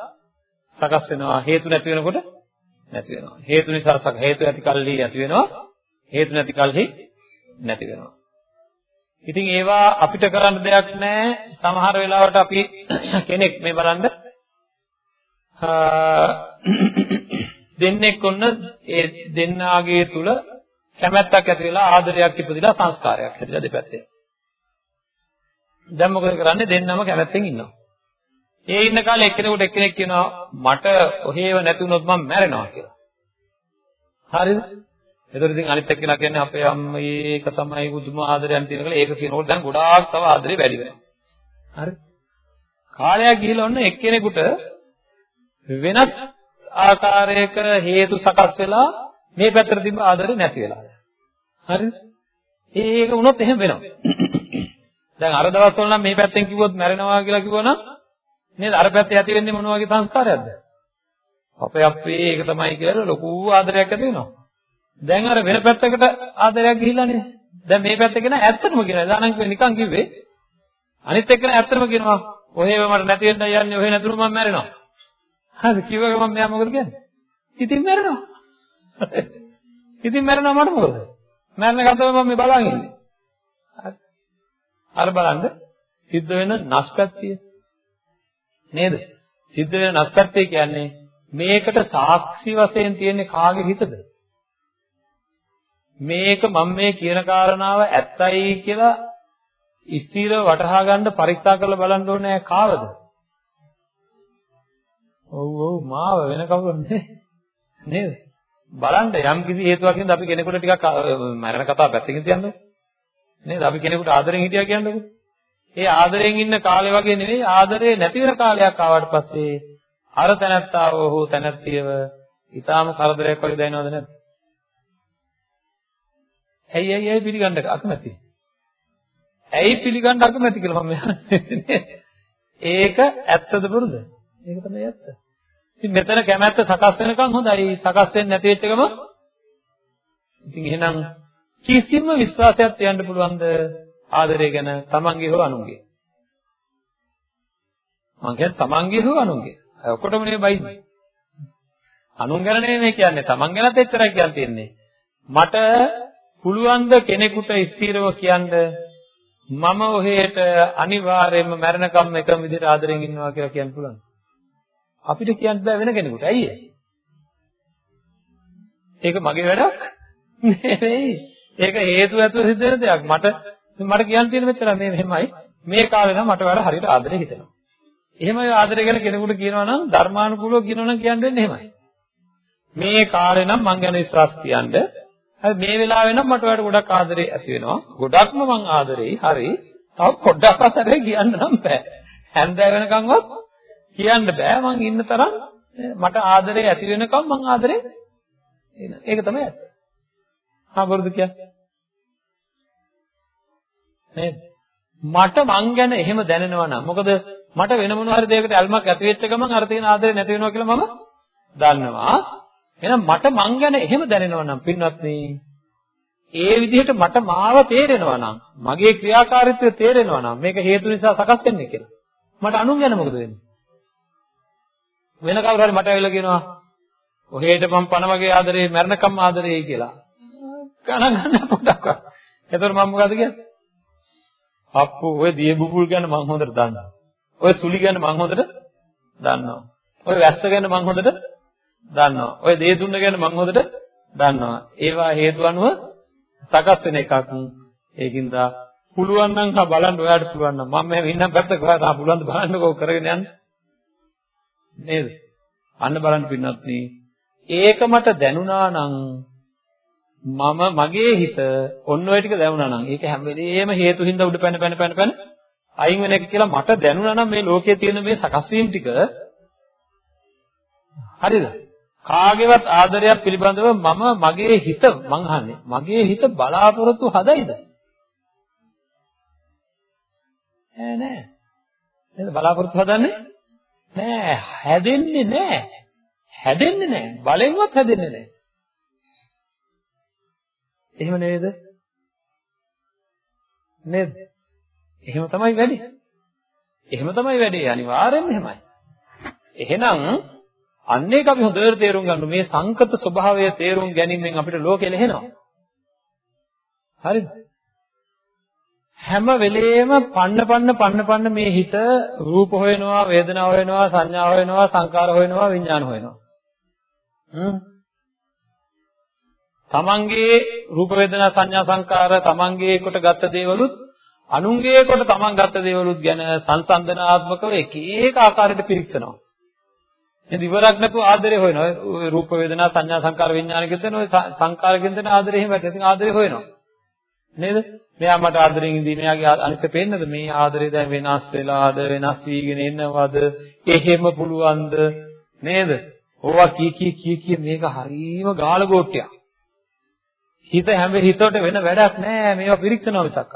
සකස් වෙනවා හේතු නැති වෙනකොට නැති වෙනවා හේතු නිසා හේතු ඇති කල්හි ඇති වෙනවා හේතු නැති කල්හි නැති වෙනවා ඉතින් ඒවා අපිට කරන්න දෙයක් නැහැ සමහර වෙලාවට අපි කෙනෙක් මේ බලන්න දෙන්නෙක් ඔන්න ඒ දෙන්නාගේ තුල කැමැත්තක් ඇති වෙලා ආදරයක් ඉපදිලා සංස්කාරයක් හැදිලා දෙපැත්තේ. දැන් මොකද කරන්නේ දෙන්නම කැමැත්තෙන් ඉන්නවා. ඒ ඉන්න කාලේ එක්කෙනෙකුට එක්කෙනෙක් කියනවා මට ඔහේව නැති වුණොත් මම මැරෙනවා කියලා. හරිද? එතකොට ඉතින් අනිත් එක්කෙනා කියන්නේ අපේ අම්මේ ඒක තමයි බුදුම ආදරයන් තියෙන කියලා ඒක කියනකොට දැන් ගොඩාක් තව ආදරේ වැඩි වෙනවා. හරි? කාලයක් ගිහිල්ලා ඔන්න එක්කෙනෙකුට වෙනත් ආකාරයක හේතු සකස් වෙලා මේ පැත්තට තිබ්බ ආදරේ නැති වෙලා. හරිද? ඒක වුණොත් එහෙම වෙනවා. දැන් අර දවස්වල නම් මේ පැත්තෙන් කිව්වොත් මැරෙනවා කියලා කිව්වනම් නේද? අර පැත්තේ ඇති වෙන්නේ මොන වගේ සංස්කාරයක්ද? අපේ අපේ ඒක තමයි කියලා ලොකු ආදරයක් ඇති වෙනවා. දැන් අර වෙන පැත්තකට ආදරයක් ගිහිල්ලා නේ. දැන් මේ පැත්ත කියන ඇත්තටම කියනවා. දානම් කිව්වේ නිකන් කිව්වේ. අනිත් එක්කන ඇත්තටම කියනවා. ඔහෙව මට නැති වෙන්න යන්නේ ඔහෙ නැතුණු මම මැරෙනවා. හරි කිව්වක මම මෙයා මොකද කියන්නේ? ඉතින් මැරෙනවා. ඉතින් මැරෙනවා මට මොකද? මැරෙන කතාව මම මේ බලන් ඉන්නේ. හරි. අර බලන්න සිද්ධ වෙන නැස්පැත්තිය. නේද? සිද්ධ වෙන නැස්පැත්තිය කියන්නේ මේකට සාක්ෂි වශයෙන් තියෙන කාගේ හිතද? මේක මම මේ කියන කාරණාව ඇත්තයි කියලා ස්ථිරව වටහා ගන්න පරීක්ෂා කරලා බලන්න ඕනේ කාවද? ඔව් ඔව් මාව වෙන කවුරුද නේද? බලන්න යම් කිසි හේතුවක් හින්දා අපි කෙනෙකුට ටිකක් මරණ කතාව පැත්තකින් තියන්නකො. නේද? අපි කෙනෙකුට ආදරෙන් හිටියා කියන්නකො. ඒ ආදරෙන් ඉන්න කාලේ වගේ නෙවෙයි ආදරේ නැති වෙන කාලයක් ආවට පස්සේ අර තැනත්තාව හෝ තැනැත්තියව ඊටාම කරදරයක් වගේ දැනෙනවද නැද්ද? ඇයි ඇයි ඇයි පිළිගන්න අකමැති? ඇයි පිළිගන්න අකමැති කියලා මම ඒක ඇත්තද බොරුද? ඒක තමයි ඇත්ත. ඉතින් මෙතන කැමැත්ත සකස් වෙනකන් හොඳයි. සකස් වෙන්නේ නැති වෙච්ච ගම ඉතින් එහෙනම් කිසිම විශ්වාසයක් තියන්න පුළුවන්ද ආදරය ගැන තමන්ගේ හෝ අනුන්ගේ? මං කියන්නේ තමන්ගේ හෝ අනුන්ගේ. අය ඔක්කොටම නේ බයින්නේ. අනුන් ගැන නෙමෙයි කියන්නේ තමන් ගැනත් එච්චරයි කියන්න තියෙන්නේ. මට පුළුවන් ද කෙනෙකුට ස්ථිරව කියන්න මම ඔහෙට අනිවාර්යයෙන්ම මැරෙනකම් එකම විදිහට ආදරෙන් ඉන්නවා කියලා කියන්න පුළුවන්. අපිට කියන්න බෑ වෙන කෙනෙකුට. ඇයි ඒක මගේ වැඩක් නෙවෙයි. ඒක හේතු ඇතුව සිද්ධ වෙන දෙයක්. මට මට කියන්න තියෙන මෙච්චර මේ මෙහෙමයි. මේ කාලේ නම් මට වඩා හරියට ආදරේ හිතෙනවා. එහෙම ආදරය ගැන කෙනෙකුට කියනවා නම් ධර්මානුකූලව කියනවා නම් කියන්න වෙන්නේ එහෙමයි. මේ කාලේ නම් මං ගැන විශ්වාස තියන්න. හරි මේ වෙලාවේ නම් මට වඩා ගොඩක් ආදරේ ඇති වෙනවා. ගොඩක්ම මං ආදරෙයි. හරි. තව පොඩ්ඩක් අතරේ කියන්න නම් බෑ. හැන්දෑ වෙනකන්වත් කියන්න බෑ මං ඉන්න තරම් මට ආදරේ ඇති වෙනකම් මං ආදරේ එන. ඒක තමයි ඇත්ත. හා බොරුද කියන්නේ? නේද? මට මං ගැන එහෙම දැනෙනවා නම් මොකද මට වෙන මොන හරි දෙයකට ඇල්මක් ඇති වෙච්ච ගමන් අර තියෙන ආදරේ නැති වෙනවා කියලා මම දන්නවා. එහෙනම් මට මං ගැන එහෙම දැනෙනවා නම් පින්වත්නි ඒ විදිහට මට මාව තේරෙනවා නම් මගේ ක්‍රියාකාරීත්වය තේරෙනවා නම් මේක හේතු නිසා සකස් වෙන්නේ කියලා. මට අනුන් ගැන මොකද වෙන්නේ? වෙන කවුරු හරි මට ඇවිල්ලා කියනවා ඔහෙට මම පණ වගේ ආදරේ මරණකම් ආදරේ කියලා. ගණන් ගන්න පොඩක්. එතකොට මම මොකද කියන්නේ? අප්පු ඔය දිය බුබුල් ගැන මම හොඳට දන්නවා. ඔය සුලි ගැන මම හොඳට දන්නවා. ඔය වැස්ස ගැන මම හොඳට දන්නවා. ඔය දේ දුන්න ගැන මම හොඳට දන්නවා. ඒවා හේතු අනුව සකස් වෙන එකක්. ඒකින්ද පුළුවන් නම් හා බලන්න ඔයාලට පුළුවන් නම් මම මෙහෙම ඉන්නම් පැත්තක ඔයා තා පුළුවන් ද බලන්නකෝ කරගෙන යන්න. නේද? අන්න බලන්න පින්නත් නේ. ඒක මට දැනුණා නම් මම මගේ හිත ඔන්න ඔය ටික දැනුණා නම් ඒක හැම වෙලේම හේතු හින්දා උඩ පැන පැන පැන පැන අයින් වෙන එක කියලා මට දැනුණා නම් මේ ලෝකයේ තියෙන මේ සකස් වීම ටික හරිද? කාගේවත් ආදරයක් පිළිබඳව මම මගේ හිත මං අහන්නේ මගේ හිත බලාපොරොත්තු හදයිද? නෑ නෑ. නේද බලාපොරොත්තු හදන්නේ? නෑ හැදෙන්නේ නෑ. හැදෙන්නේ නෑ. බලෙන්වත් හැදෙන්නේ නෑ. එහෙම නේද? නේද? එහෙම තමයි වැඩි. එහෙම තමයි වැඩි අනිවාර්යෙන්ම එහෙමයි. එහෙනම් අන්න ඒක අපි හොඳට තේරුම් ගන්න මේ සංකත ස්වභාවය තේරුම් ගැනීමෙන් අපිට ලෝකෙ ලෙහෙනවා. හරිද? හැම වෙලේම පන්න පන්න පන්න පන්න මේ හිත රූප හොයනවා, වේදනා හොයනවා, සංඥා හොයනවා, සංකාර හොයනවා, විඥාන හොයනවා. හ්ම් තමන්ගේ රූප වේදනා සංඥා සංකාර තමන්ගේ කොට ගත්ත දේවලුත් අනුන්ගේ කොට තමන් ගත්ත දේවලුත් ගැන සංසන්දනාත්මකව එක එක ආකාරයට පිරික්සනවා. එහෙනම් ඉවරක් නැතුව ආදරේ හොයනවා. ඔය රූප වේදනා සංඥා සංකාර විඥාන කියන ඔය සංකාර කියන දේ ආදරේ එහෙම වැටෙන. ඉතින් ආදරේ හොයනවා. නේද? මෙයා මට ආදරෙන් ඉඳී මෙයාගේ අනිත් පේන්නද මේ ආදරේ දැන් වෙනස් වෙලාද වෙනස් වීගෙන එනවද? එහෙම පුළුවන්ද? නේද? ඕවා කී කී කී කී මේක හරීම ගාල ගෝට්ටයක්. හිත හැම හිතට වෙන වැඩක් නෑ මේවා පිරික්සනවා මිසක්.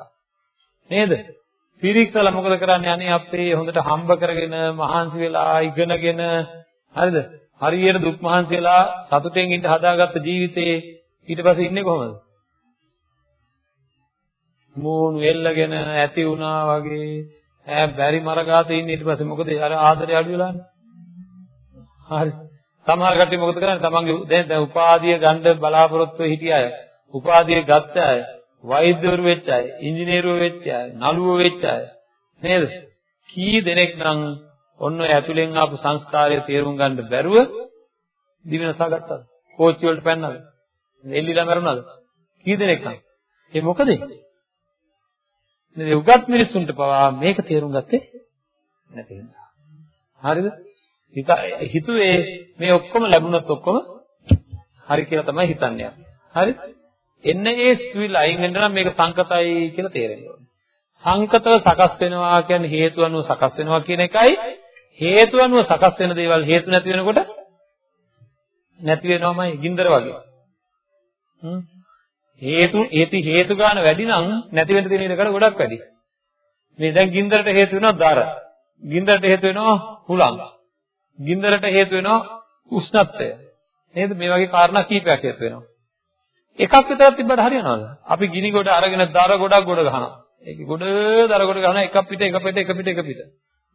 නේද? පිරික්සලා මොකද කරන්නේ? අනේ අපේ හොඳට හම්බ කරගෙන මහන්සි වෙලා ඉගෙනගෙන හරිද? හරියට දුක් මහන්සි වෙලා සතුටෙන් ඉඳ හදාගත්ත ජීවිතේ ඊට පස්සේ ඉන්නේ කොහොමද? මූණු එල්ලගෙන ඇති වුණා වගේ ඈ බැරි මරගාතේ ඉන්නේ ඊට පස්සේ මොකද අර ආදරය අඩු වෙලානේ. හරි. සමහර කට්ටිය මොකද කරන්නේ? තමන්ගේ දැන් දැන් උපාධිය ගන්න බලාපොරොත්තු හිටිය අය උපාධිය ගත්ත අය, වෛද්‍යවරු වෙච්ච අය, ඉංජිනේරුවෝ වෙච්ච අය, නළුවෝ වෙච්ච අය නේද? කී දෙනෙක් නම් ඔන්න ඔය ඇතුලෙන් ආපු සංස්කාරය තේරුම් ගන්න බැරුව දිවිනසා ගත්තද? කෝච්චි වලට පැන්නද? එල්ලිලා මරුණාද? කී දෙනෙක් නම්? ඒ මොකද? මේ උගත් මිනිස්සුන්ට පවා මේක තේරුම් ගත්තේ නැති හින්දා. හරිද? හිතුවේ මේ ඔක්කොම ලැබුණොත් ඔක්කොම හරි කියලා තමයි හිතන්නේ. හරි? එන්න ඒ ස්විල් අයින් වෙන්න නම් මේක සංකතයි කියලා තේරෙන්න ඕනේ. සංකතව සකස් වෙනවා කියන්නේ හේතු අනුව සකස් වෙනවා කියන එකයි හේතු අනුව සකස් වෙන දේවල් හේතු නැති වෙනකොට නැති වෙනවමයි ගින්දර වගේ. හ්ම් හේතු ඒති හේතු ගන්න වැඩි නම් නැති වෙන්න තියෙන ඉඩකඩ ගොඩක් වැඩි. මේ දැන් ගින්දරට හේතු වෙනවා දර. ගින්දරට හේතු වෙනවා හුලං. ගින්දරට හේතු වෙනවා උෂ්ණත්වය. නේද? මේ වගේ කාරණා කීපයක් හේතු වෙනවා. එකක් විතරක් තිබ්බට හරියනවද? අපි ගිනි ගොඩ අරගෙන දර ගොඩක් ගොඩ ගහනවා. ඒකේ ගොඩ දර ගොඩ ගහනවා එකක් පිට එක පිට එක පිට එක පිට.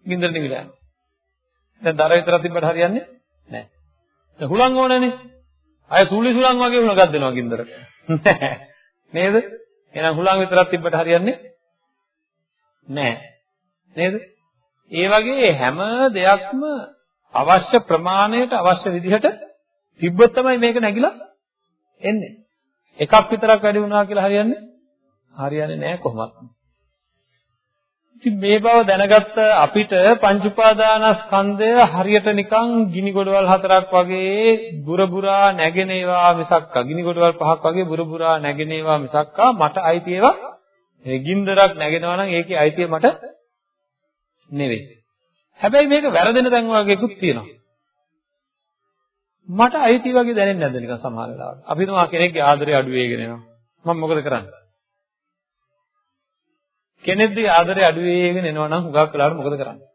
ගින්දර නිවිලා යනවා. දැන් දර විතරක් තිබ්බට හරියන්නේ නැහැ. දැන් හුලං ඕනනේ. අය සුලි සුලං වගේ හුලඟක් දෙනවා ගින්දරට. නේද? එහෙනම් හුලං විතරක් තිබ්බට හරියන්නේ නැහැ. නේද? ඒ වගේ හැම දෙයක්ම අවශ්‍ය ප්‍රමාණයට අවශ්‍ය විදිහට තිබ්බොත් තමයි මේක නැగిලා එන්නේ. එකක් විතරක් වැඩි වුණා කියලා හරියන්නේ හරියන්නේ නැහැ කොහොමත්. ඉතින් මේ බව දැනගත්ත අපිට පංච උපාදානස්කන්ධය හරියට නිකන් ගිනි ගොඩවල් හතරක් වගේ බුරබුරා නැගෙන ඒවා මිසක්කා ගිනි ගොඩවල් පහක් වගේ බුරබුරා නැගෙන ඒවා මිසක්කා මට අයිති ඒවා මේ ගින්දරක් නැගෙනවා නම් ඒකේ අයිතිය මට නෙවෙයි. හැබැයි මේක වැරදෙන තැන් වගේකුත් තියෙනවා. මට අයිති වගේ දැනෙන්නේ නැද්ද නිකන් සමහර වෙලාවට. අපි තුමා කෙනෙක්ගේ ආදරය අඩු වෙගෙන යනවා. මම මොකද කරන්නේ? කෙනෙක්ගේ ආදරය අඩු වෙගෙන එනවා නම් හුඟක් වෙලාවට මොකද කරන්නේ?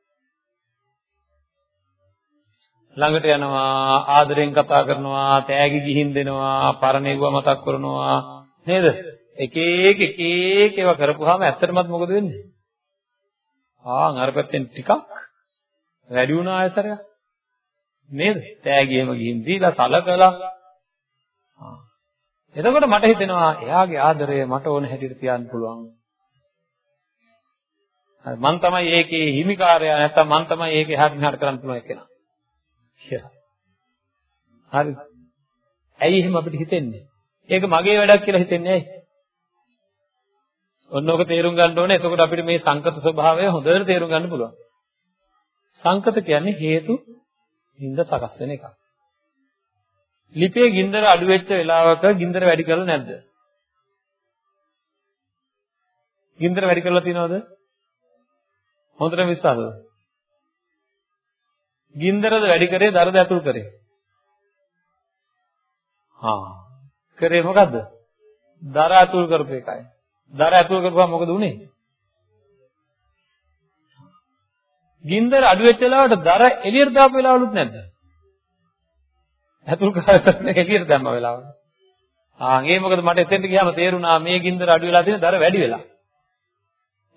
ළඟට යනවා ආදරෙන් කතා කරනවා තෑගි ගිහින් දෙනවා පරණේව මතක් කරනවා නේද එක එක එක එක ඒවා කරපුවාම ඇත්තටමත් මොකද වෙන්නේ ආන් අර පැත්තෙන් ටිකක් වැඩි වුණා ආයතරයක් නේද? තෑගියෙම ගිහින් දීලා සලකලා එතකොට මට හිතෙනවා එයාගේ ආදරය මට ඕන හැටියට තියන්න පුළුවන්. හරි මං තමයි ඒකේ හිමිකාරයා නැත්තම් මං තමයි ඒකේ එහාට මෙහාට කරන්න පුළුවන් කෙනා. කියලා. හරි. ඇයි එහෙම අපිට හිතෙන්නේ? ඒක මගේ වැඩක් කියලා හිතෙන්නේ ඇයි? ඔන්න ඔක තේරුම් ගන්න ඕනේ. එතකොට අපිට මේ සංකත ස්වභාවය හොඳට තේරුම් ගන්න පුළුවන්. සංකත කියන්නේ හේතු හින්දා සකස් වෙන එකක්. ලිපේ ගින්දර අඩු වෙච්ච වෙලාවක ගින්දර වැඩි කරලා නැද්ද? ගින්දර වැඩි කරලා තියනවද? හොඳට විශ්වාසද? ගින්දරද වැඩි කරේ දරද ඇතුල් කරේ? හා කරේ මොකද්ද? දර ඇතුල් කරපු එකයි. දර ඇතුල් කරපුවා මොකද උනේ? ගින්දර අඩු වෙච්ච වෙලාවට දර එළියට දාපු වෙලාවලුත් නැද්ද? ඇතුල් කරගෙන එළියට දැම්ම වෙලාවට. ආ ඒ මොකද මට එතෙන්ට ගියාම තේරුණා මේ ගින්දර අඩු වෙලා තියෙන දර වැඩි වෙලා.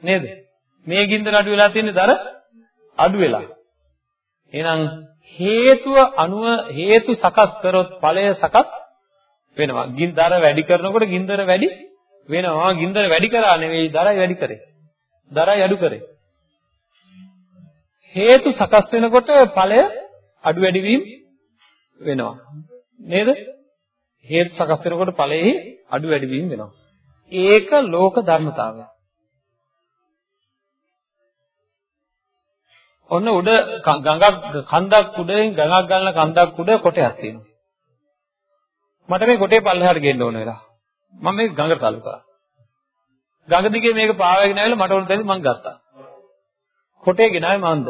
නේද? මේ ගින්දර අඩු වෙලා තියෙන දර අඩු වෙලා. එහෙනම් හේතුව අනුව හේතු සකස් කරොත් ඵලය සකස් වෙනවා. ගින්දර වැඩි කරනකොට ගින්දර වැඩි වෙනවා. ගින්දර වැඩි කරා නෙවෙයි දරයි වැඩි කරේ. දරයි අඩු කරේ. හේතු සකස් වෙනකොට ඵලය අඩු වැඩි වීම වෙනවා. නේද? හේතු සකස් වෙනකොට ඵලයේ අඩු වැඩි වීම වෙනවා. ඒක ලෝක ධර්මතාවය. ඔන්න උඩ ගඟක් කන්දක් උඩින් ගඟක් ගන්න කන්දක් උඩ කොටයක් තියෙනවා. මට මේ කොටේ පල්ලෙහාට ගෙන්න ඕන වෙලා. මම මේ ගඟට තල්ලු කරා. ගඟ දිගේ මේක පාවගෙන ආවිල මට උඩ දෙන්නේ මං ගත්තා. කොටේ ගෙනාවේ මන්ද.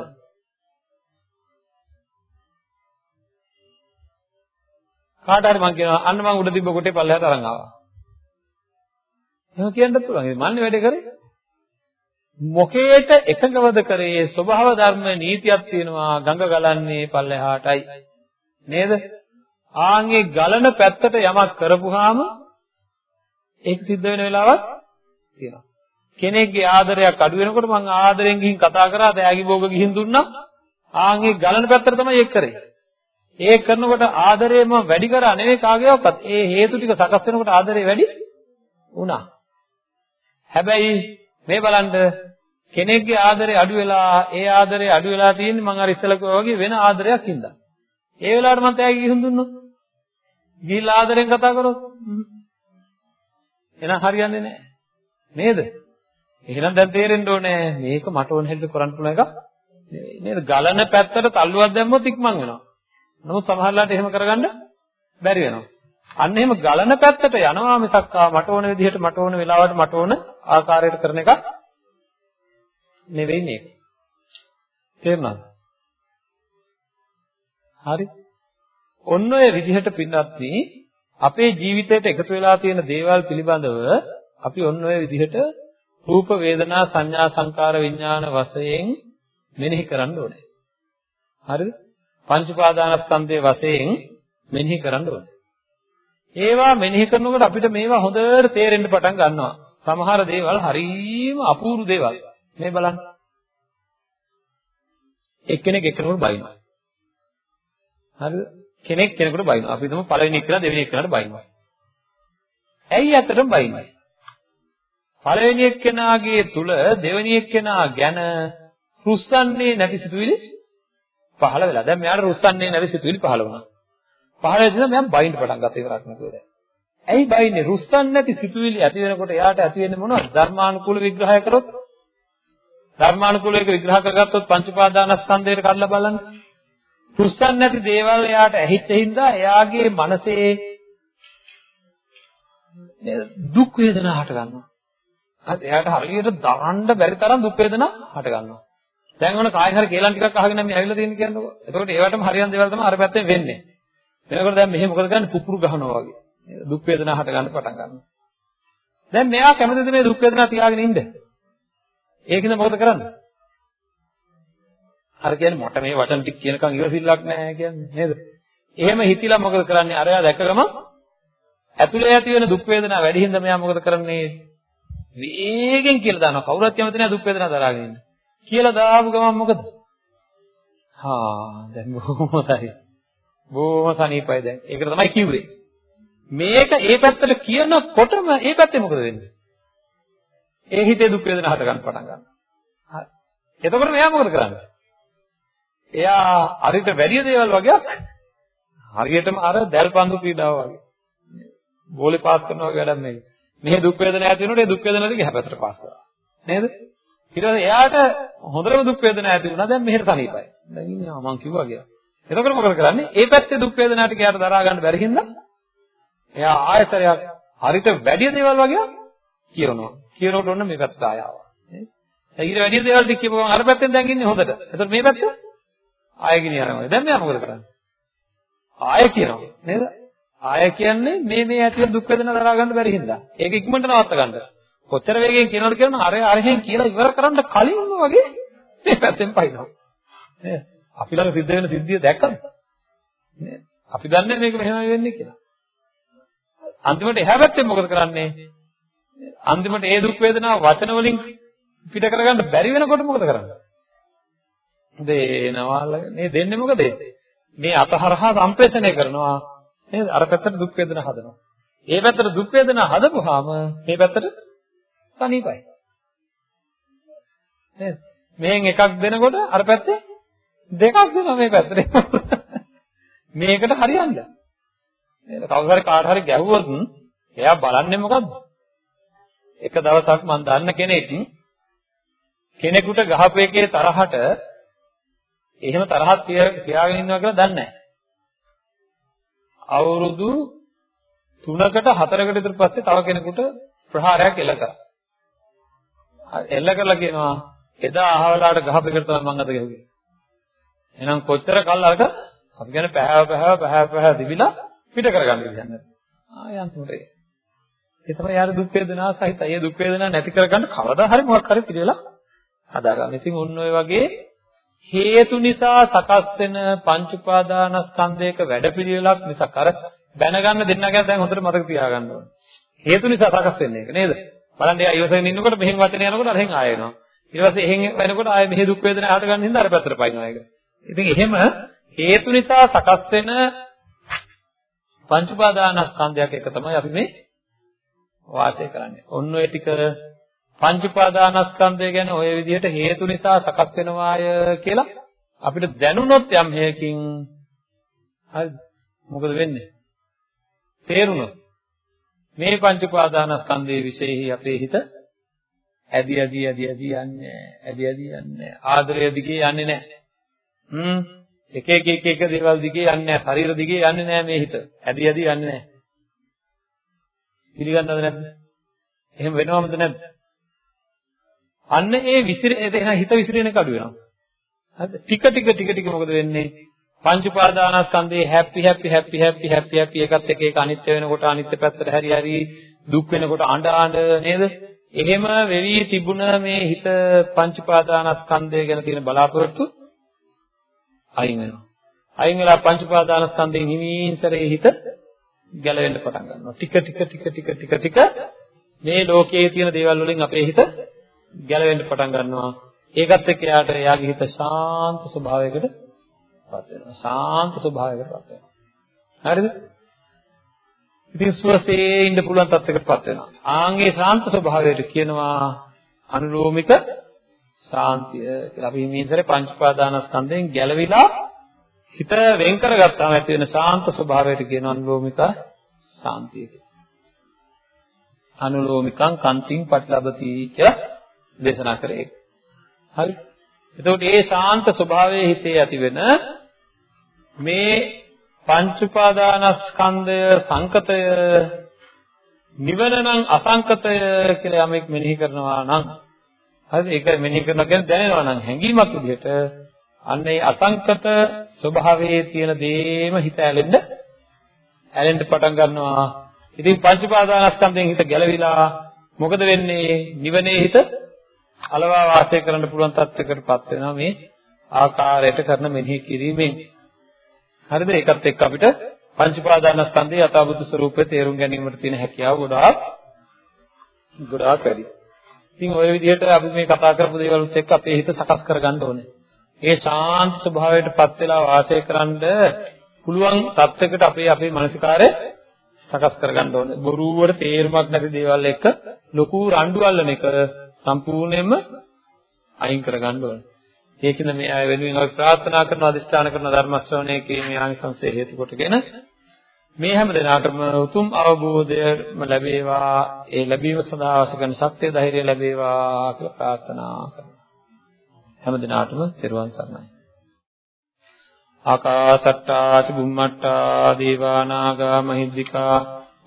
කාට හරි මං කියනවා අන්න මං උඩ තිබ්බ කොටේ පල්ලෙහාට අරන් ආවා. එහෙම කියන්නත් පුළුවන්. මන්නේ වැඩේ කරේ. මොකේට එකඟවද කරේ ස්වභාව ධර්ම නීතියක් තියෙනවා ගඟ ගලන්නේ පල්ලෙහාටයි. නේද? ආන්ගේ ගලන පැත්තට යමක් කරපුවාම ඒක සිද්ධ වෙන වෙලාවක් තියෙනවා. කෙනෙක්ගේ ආදරයක් අඩු වෙනකොට මං ආදරෙන් ගිහින් කතා කරා දෑගි භෝග ගිහින් දුන්නා. ආන්ගේ ගලන පැත්තට තමයි ඒක කරේ. ඒක කරනකොට ආදරේම වැඩි කරා නෙවෙයි කාගේවත් ඒ හේතු ටික සකස් වෙනකොට ආදරේ වැඩි වුණා. හැබැයි මේ බලන්න කෙනෙක්ගේ ආදරේ අඩු වෙලා ඒ ආදරේ අඩු වෙලා තියෙන්නේ මං අර ඉස්සෙල්ලා කිව්වා වගේ වෙන ආදරයක් හින්දා. ඒ වෙලාවට මං තෑගි ගිහින් දුන්නොත් ගිහිල්ලා ආදරෙන් කතා කරොත් එහෙනම් හරියන්නේ නැහැ. නේද? එහෙනම් දැන් තේරෙන්න ඕනේ මේක මට ඕන හැටියට කරන්න පුළුවන් එකක් නේද? ගලන පැත්තට තල්ලුවක් දැම්මොත් ඉක්මන් වෙනවා. නමුත් සමහරලාට එහෙම කරගන්න බැරි වෙනවා. අන්න එහෙම ගලන පැත්තට යනවා මිසක් මට ඕන විදිහට මට ඕන වෙලාවට මට ඕන ආකාරයට කරන එක නෙවෙයි මේක. තේරුණාද? හරි. ඔන්න ඔය විදිහට පින්වත්නි අපේ ජීවිතයට එකතු වෙලා තියෙන දේවල් පිළිබඳව අපි ඔන්න ඔය විදිහට රූප වේදනා සංඥා සංකාර විඥාන වශයෙන් මෙනෙහි කරන්න ඕනේ. හරිද? පංච උපාදානස්කන්ධයේ වශයෙන් මෙනෙහි කරන්න ඕනේ. ඒවා මෙනෙහි කරනකොට අපිට මේවා හොඳට තේරෙන්න පටන් ගන්නවා. සමහර දේවල් හරියම අපූර්ව දේවල්. මේ බලන්න. එක්කෙනෙක් එක්කෙනෙකුට බයිනවා. හරිද? කෙනෙක් කෙනෙකුට බයිනවා. අපි හිතමු පළවෙනි එක්කෙනා දෙවෙනි එක්කෙනාට බයිනවා. ඇයි ඇත්තටම බයින්නේ? පළවෙනි එක්කෙනාගේ තුල දෙවෙනි එක්කෙනා ගැන රුස්සන්නේ නැති සිතුවිලි පහළ වෙලා. දැන් මෙයාට රුස්සන්නේ නැති සිතුවිලි පහළ වුණා. පහළ වෙලා මෙයා බයින්න පටන් ගත්ත ඉවරක් නැතුව දැන්. ඇයි බයින්නේ? රුස්සන්නේ නැති සිතුවිලි ඇති වෙනකොට එයාට ඇති වෙන්නේ මොනවද? ධර්මානුකූල විග්‍රහය කරොත් ධර්මානුකූල එක විග්‍රහ කරගත්තොත් පංච උපාදානස්කන්ධයට කඩලා බලන්න. රුස්සන්නේ නැති දේවල් එයාට ඇහිච්ච හින්දා එයාගේ මනසේ දුක් වේදනා හට ගන්නවා. හරි එයාට හරියට දරන්න බැරි තරම් දුක් වේදනා හට ගන්නවා. දැන් ඔන්න කායි හරි කේලම් ටිකක් අහගෙන මේ ඇවිල්ලා තියෙන කියන්නකො. එතකොට ඒවටම හරියන් දේවල් තමයි අර පැත්තෙන් වෙන්නේ. එතකොට දැන් මෙහෙ මොකද කරන්නේ? පුපුරු ගහනවා වගේ. දුක් වේදනා හට ගන්න පටන් ගන්නවා. දැන් මෙයා කැමතිද මේ දුක් වේදනා තියාගෙන ඉන්න? ඒකින්ද මොකද කරන්නේ? අර කියන්නේ මට මේ වචන ටික කියනකම් ඉවසිල්ලක් නැහැ කියන්නේ නේද? එහෙම හිතිලා මොකද කරන්නේ? අරයා දැක්කගම ඇතුලේ ඇති වෙන දුක් වේදනා වැඩි හින්දා මෙයා මොකද කරන්නේ? වේගෙන් කියලා දානවා. කවුරුත් කැමති නැහැ දුක් වේදනා දරාගෙන ඉන්න. කියලා දාපු ගමන් මොකද? හා දැන් බොහොම හොඳයි. බොහොම සනීපයි දැන්. ඒකට තමයි කිව්වේ. මේක ඒ පැත්තට කියනකොටම ඒ පැත්තේ මොකද වෙන්නේ? ඒ හිතේ දුක් වේදනා හට ගන්න පටන් ගන්නවා. එතකොට මෙයා මොකද කරන්නේ? එයා අරිට වැඩි දේවල් වගේක් හරියටම අර දැල් පන්දු ක්‍රීඩාව වගේ. බෝලේ පාස් කරනවා වගේ වැඩක් නෙවෙයි. මෙහි දුක් වේදනා ඇති වෙනකොට ඒ දුක් වේදනා ටික හැපැත්තට පාස් කරනවා. නේද? ඊට පස්සේ එයාට හොඳටම දුක් වේදනා ඇති වුණා. දැන් මෙහෙට සනීපයි. දැන් ඉන්නේ මම කිව්වා කියලා. එතකොට මොකද කරන්නේ? ඒ පැත්තේ දුක් වේදනා ටික එයාට දරා ගන්න බැරි හින්දා එයා ආයතරයක් හරිත වැඩි දේවල් වගේ කියනවා. කියනකොට ඔන්න මේ පැත්ත ආය ආවා. නේද? ඊට වැඩි දේවල් ටික කියපුවම අර පැත්තෙන් දැන් ඉන්නේ හොඳට. එතකොට මේ පැත්ත ආයෙ ගෙනියනවා. දැන් මෙයා මොකද කරන්නේ? ආයෙ කියනවා. නේද? ආයෙ කියන්නේ මේ මේ ඇති දුක් වේදනා දරා ගන්න බැරි හින්දා. ඒක ඉක්මනට නවත්ත ගන්න. කොච්චර වේගෙන් කියනවද කියනවා අර අරහෙන් කියලා ඉවර කරන්න කලින්ම වගේ මේ පැත්තෙන් පයින්නවා. නේද? අපි ළඟ සිද්ධ වෙන සිද්ධිය දැක්කද? නේද? අපි දන්නේ මේක මෙහෙමයි වෙන්නේ කියලා. අන්තිමට එහා පැත්තෙන් මොකද කරන්නේ? අන්තිමට ඒ දුක් වේදනාව වචන වලින් පිට කරගන්න බැරි වෙනකොට මොකද කරන්නේ? දේනවල නේ දෙන්නේ මොකද? මේ අතහරහා සම්ප්‍රේෂණය කරනවා. නේද? අර පැත්තට දුක් වේදනා හදනවා. ඒ පැත්තට දුක් වේදනා හදපුවාම මේ පැත්තට සනීපයි. නේද? මෙහෙන් එකක් දෙනකොට අර පැත්තේ දෙකක් දෙනවා මේ පැත්තට. මේකට හරියන්නේ. නේද? කවුරු හරි කාට හරි ගැහුවොත් එයා බලන්නේ මොකද්ද? එක දවසක් මම දන්න කෙනෙක් කෙනෙකුට ගහපු එකේ තරහට එහෙම තරහක් තියාගෙන ඉන්නවා කියලා දන්නේ නැහැ. අවුරුදු 3කට 4කට විතර පස්සේ තව කෙනෙකුට ප්‍රහාරයක් එල්ල කරා. එල්ල කරලා කියනවා එදා අහවලාට ගහපෙකට තමයි මං අද ගැහුවේ. එහෙනම් කොච්චර කල් අරක අපි කියන්නේ පැහැව පැහැව පැහැව පැහැව දිවිලා පිට කරගන්න කියන්නේ. ආයන්තුට ඒ තමයි යාර දුක් වේදනා සහිතයි. ඒ දුක් වේදනා නැති කරගන්න කවදා හරි මොකක් හරි පිළිවෙලා හදාගන්න. ඉතින් ඔන්න ඔය වගේ හේතු නිසා සකස් වෙන පංච උපාදානස්කන්ධයක වැඩපිළිවෙලක් මිසක් අර දැනගන්න දෙන්න ගැන දැන් හොඳට මතක තියාගන්න ඕනේ. හේතු නිසා සකස් වෙන්නේ ඒක නේද? බලන්න එයා ඉවසගෙන ඉන්නකොට මෙහෙන් වචන යනකොට අරහෙන් ආය එනවා. ඊට පස්සේ එහෙන් වෙනකොට ආය මෙහෙ දුක් වේදනා හට ගන්න හින්දා අර පැත්තට පයින්නවා ඒක. ඉතින් එහෙම හේතු නිසා සකස් වෙන පංච උපාදානස්කන්ධයක් එක තමයි අපි මේ වාසය කරන්නේ. ඔන්න ඔය ටික පංච උපාදානස්කන්ධය ගැන ඔය විදිහට හේතු නිසා සකස් වෙනවාය කියලා අපිට දැනුණොත් යම් හේකින් හරිද මොකද වෙන්නේ? තේරුණොත් මේ පංච උපාදානස්කන්ධයේ විශේෂයි අපේ හිත ඇදි ඇදි ඇදි ඇදි යන්නේ ඇදි ඇදි යන්නේ. ආදරය දිගේ යන්නේ නැහැ. හ්ම් එක එක එක එක දේවල් දිගේ යන්නේ නැහැ ශරීර දිගේ යන්නේ නැහැ මේ හිත ඇදි ඇදි යන්නේ නැහැ පිළිගන්නවද නැද්ද එහෙම වෙනවමද නැද්ද අන්න ඒ විසිර එන හිත විසිරෙන එක අඩු වෙනවා. හරිද? ටික ටික ටික ටික මොකද වෙන්නේ? පංච උපාදානස්කන්ධේ හැපි හැපි හැපි හැපි හැපි හැපි එකත් එක එක අනිත්‍ය වෙනකොට අනිත්‍ය පැත්තට හැරි හැරි දුක් වෙනකොට අඬ අඬ නේද? එහෙම වෙවි තිබුණ මේ හිත පංච උපාදානස්කන්ධය ගැන තියෙන බලාපොරොත්තු අයින් වෙනවා. අයින් වෙලා පංච උපාදානස්කන්ධයෙන් හිමින් සැරේ හිත ගැලවෙන්න පටන් ගන්නවා. ටික ටික ටික ටික ටික ටික මේ ලෝකයේ තියෙන දේවල් වලින් අපේ හිත ගැලවෙන්න පටන් ගන්නවා. ඒකත් එක්ක එයාට එයාගේ හිත ශාන්ත ස්වභාවයකට පත් වෙනවා. ශාන්ත ස්වභාවයකට පත් වෙනවා. හරිද? ඉතින් සුවසේ ඉන්න පුළුවන් තත්යකට පත් වෙනවා. ආන්ගේ ශාන්ත ස්වභාවයට කියනවා අනුලෝමික ශාන්තිය කියලා. අපි මේ ඉතරේ පංච පාදානස්කන්ධයෙන් ගැලවිලා හිත වෙන් කරගත්තාම ඇති වෙන ශාන්ත ස්වභාවයට කියන අනුලෝමික ශාන්තිය කියලා. අනුලෝමිකං කන්තිං පටිලබති කියලා දේශනා කරේ. හරි. එතකොට මේ ශාන්ත ස්වභාවයේ හිතේ ඇතිවෙන මේ පංච උපාදානස්කන්ධය සංකතය නිවන නම් අසංකතය කියලා යමෙක් මෙනෙහි කරනවා නම් හරිද ඒක මෙනෙහි කරනවා කියන්නේ දැනෙනවා නම් හැඟීමක් විදිහට අන්න ඒ අසංකත ස්වභාවයේ තියෙන දේම හිත ඇලෙන්න ඇලෙන්න පටන් ගන්නවා ඉතින් පංච උපාදානස්කන්ධයෙන් හිත ගැලවිලා මොකද වෙන්නේ නිවනේ හිත අලවා වාසය කරන්න පුළුවන් තත්යකටපත් වෙනවා මේ ආකාරයට කරන මෙනෙහි කිරීමෙන්. හරිද? ඒකත් එක්ක අපිට පංච පාදානස්කන්ධයේ යථාභූත ස්වરૂපය තේරුම් ගැනීමට තියෙන හැකියාව ගොඩාක් ගොඩාක් වැඩි. ඉතින් ওই විදිහට අපි මේ කතා කරපු දේවල්ත් එක්ක අපේ හිත සකස් කරගන්න ඕනේ. ඒ ශාන්ත ස්වභාවයටපත් වෙලා වාසය කරන්න පුළුවන් තත්යකට අපේ අපේ මානසිකාරය සකස් කරගන්න ඕනේ. බොරුවට තේරුමක් නැති දේවල් එක්ක ලොකු රණ්ඩු අල්ලන එක සම්පූර්ණයෙන්ම අයින් කරගන්න ඕනේ. ඒකින්ද මේ අය වෙනුවෙන් අපි ප්‍රාර්ථනා කරන අදිෂ්ඨාන කරන ධර්ම ශ්‍රවණය කිරීමේ ආනිසංසය හේතු කොටගෙන මේ හැම දිනකටම උතුම් අවබෝධයම ලැබේවා. ඒ ලැබීම සඳහා අවශ්‍ය කරන ශක්තිය ධෛර්යය ලැබේවා කියලා ප්‍රාර්ථනා කරනවා. හැම දිනාටම තෙරුවන් සරණයි. ආකාසට්ටා චුම්මට්ටා දේවා නාග මහිද්దికා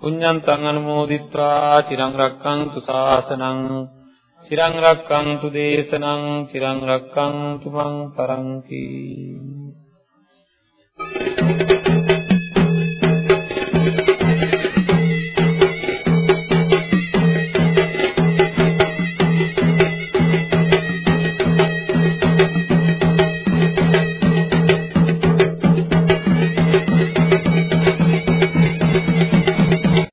පුඤ්ඤන්තං අනුමෝදිත්වා චිරං රක්ඛන්තු ශාසනං චිරං රක්ඛන්තු දේශනං චිරං රක්ඛන්තු මං පරංකි Thank you.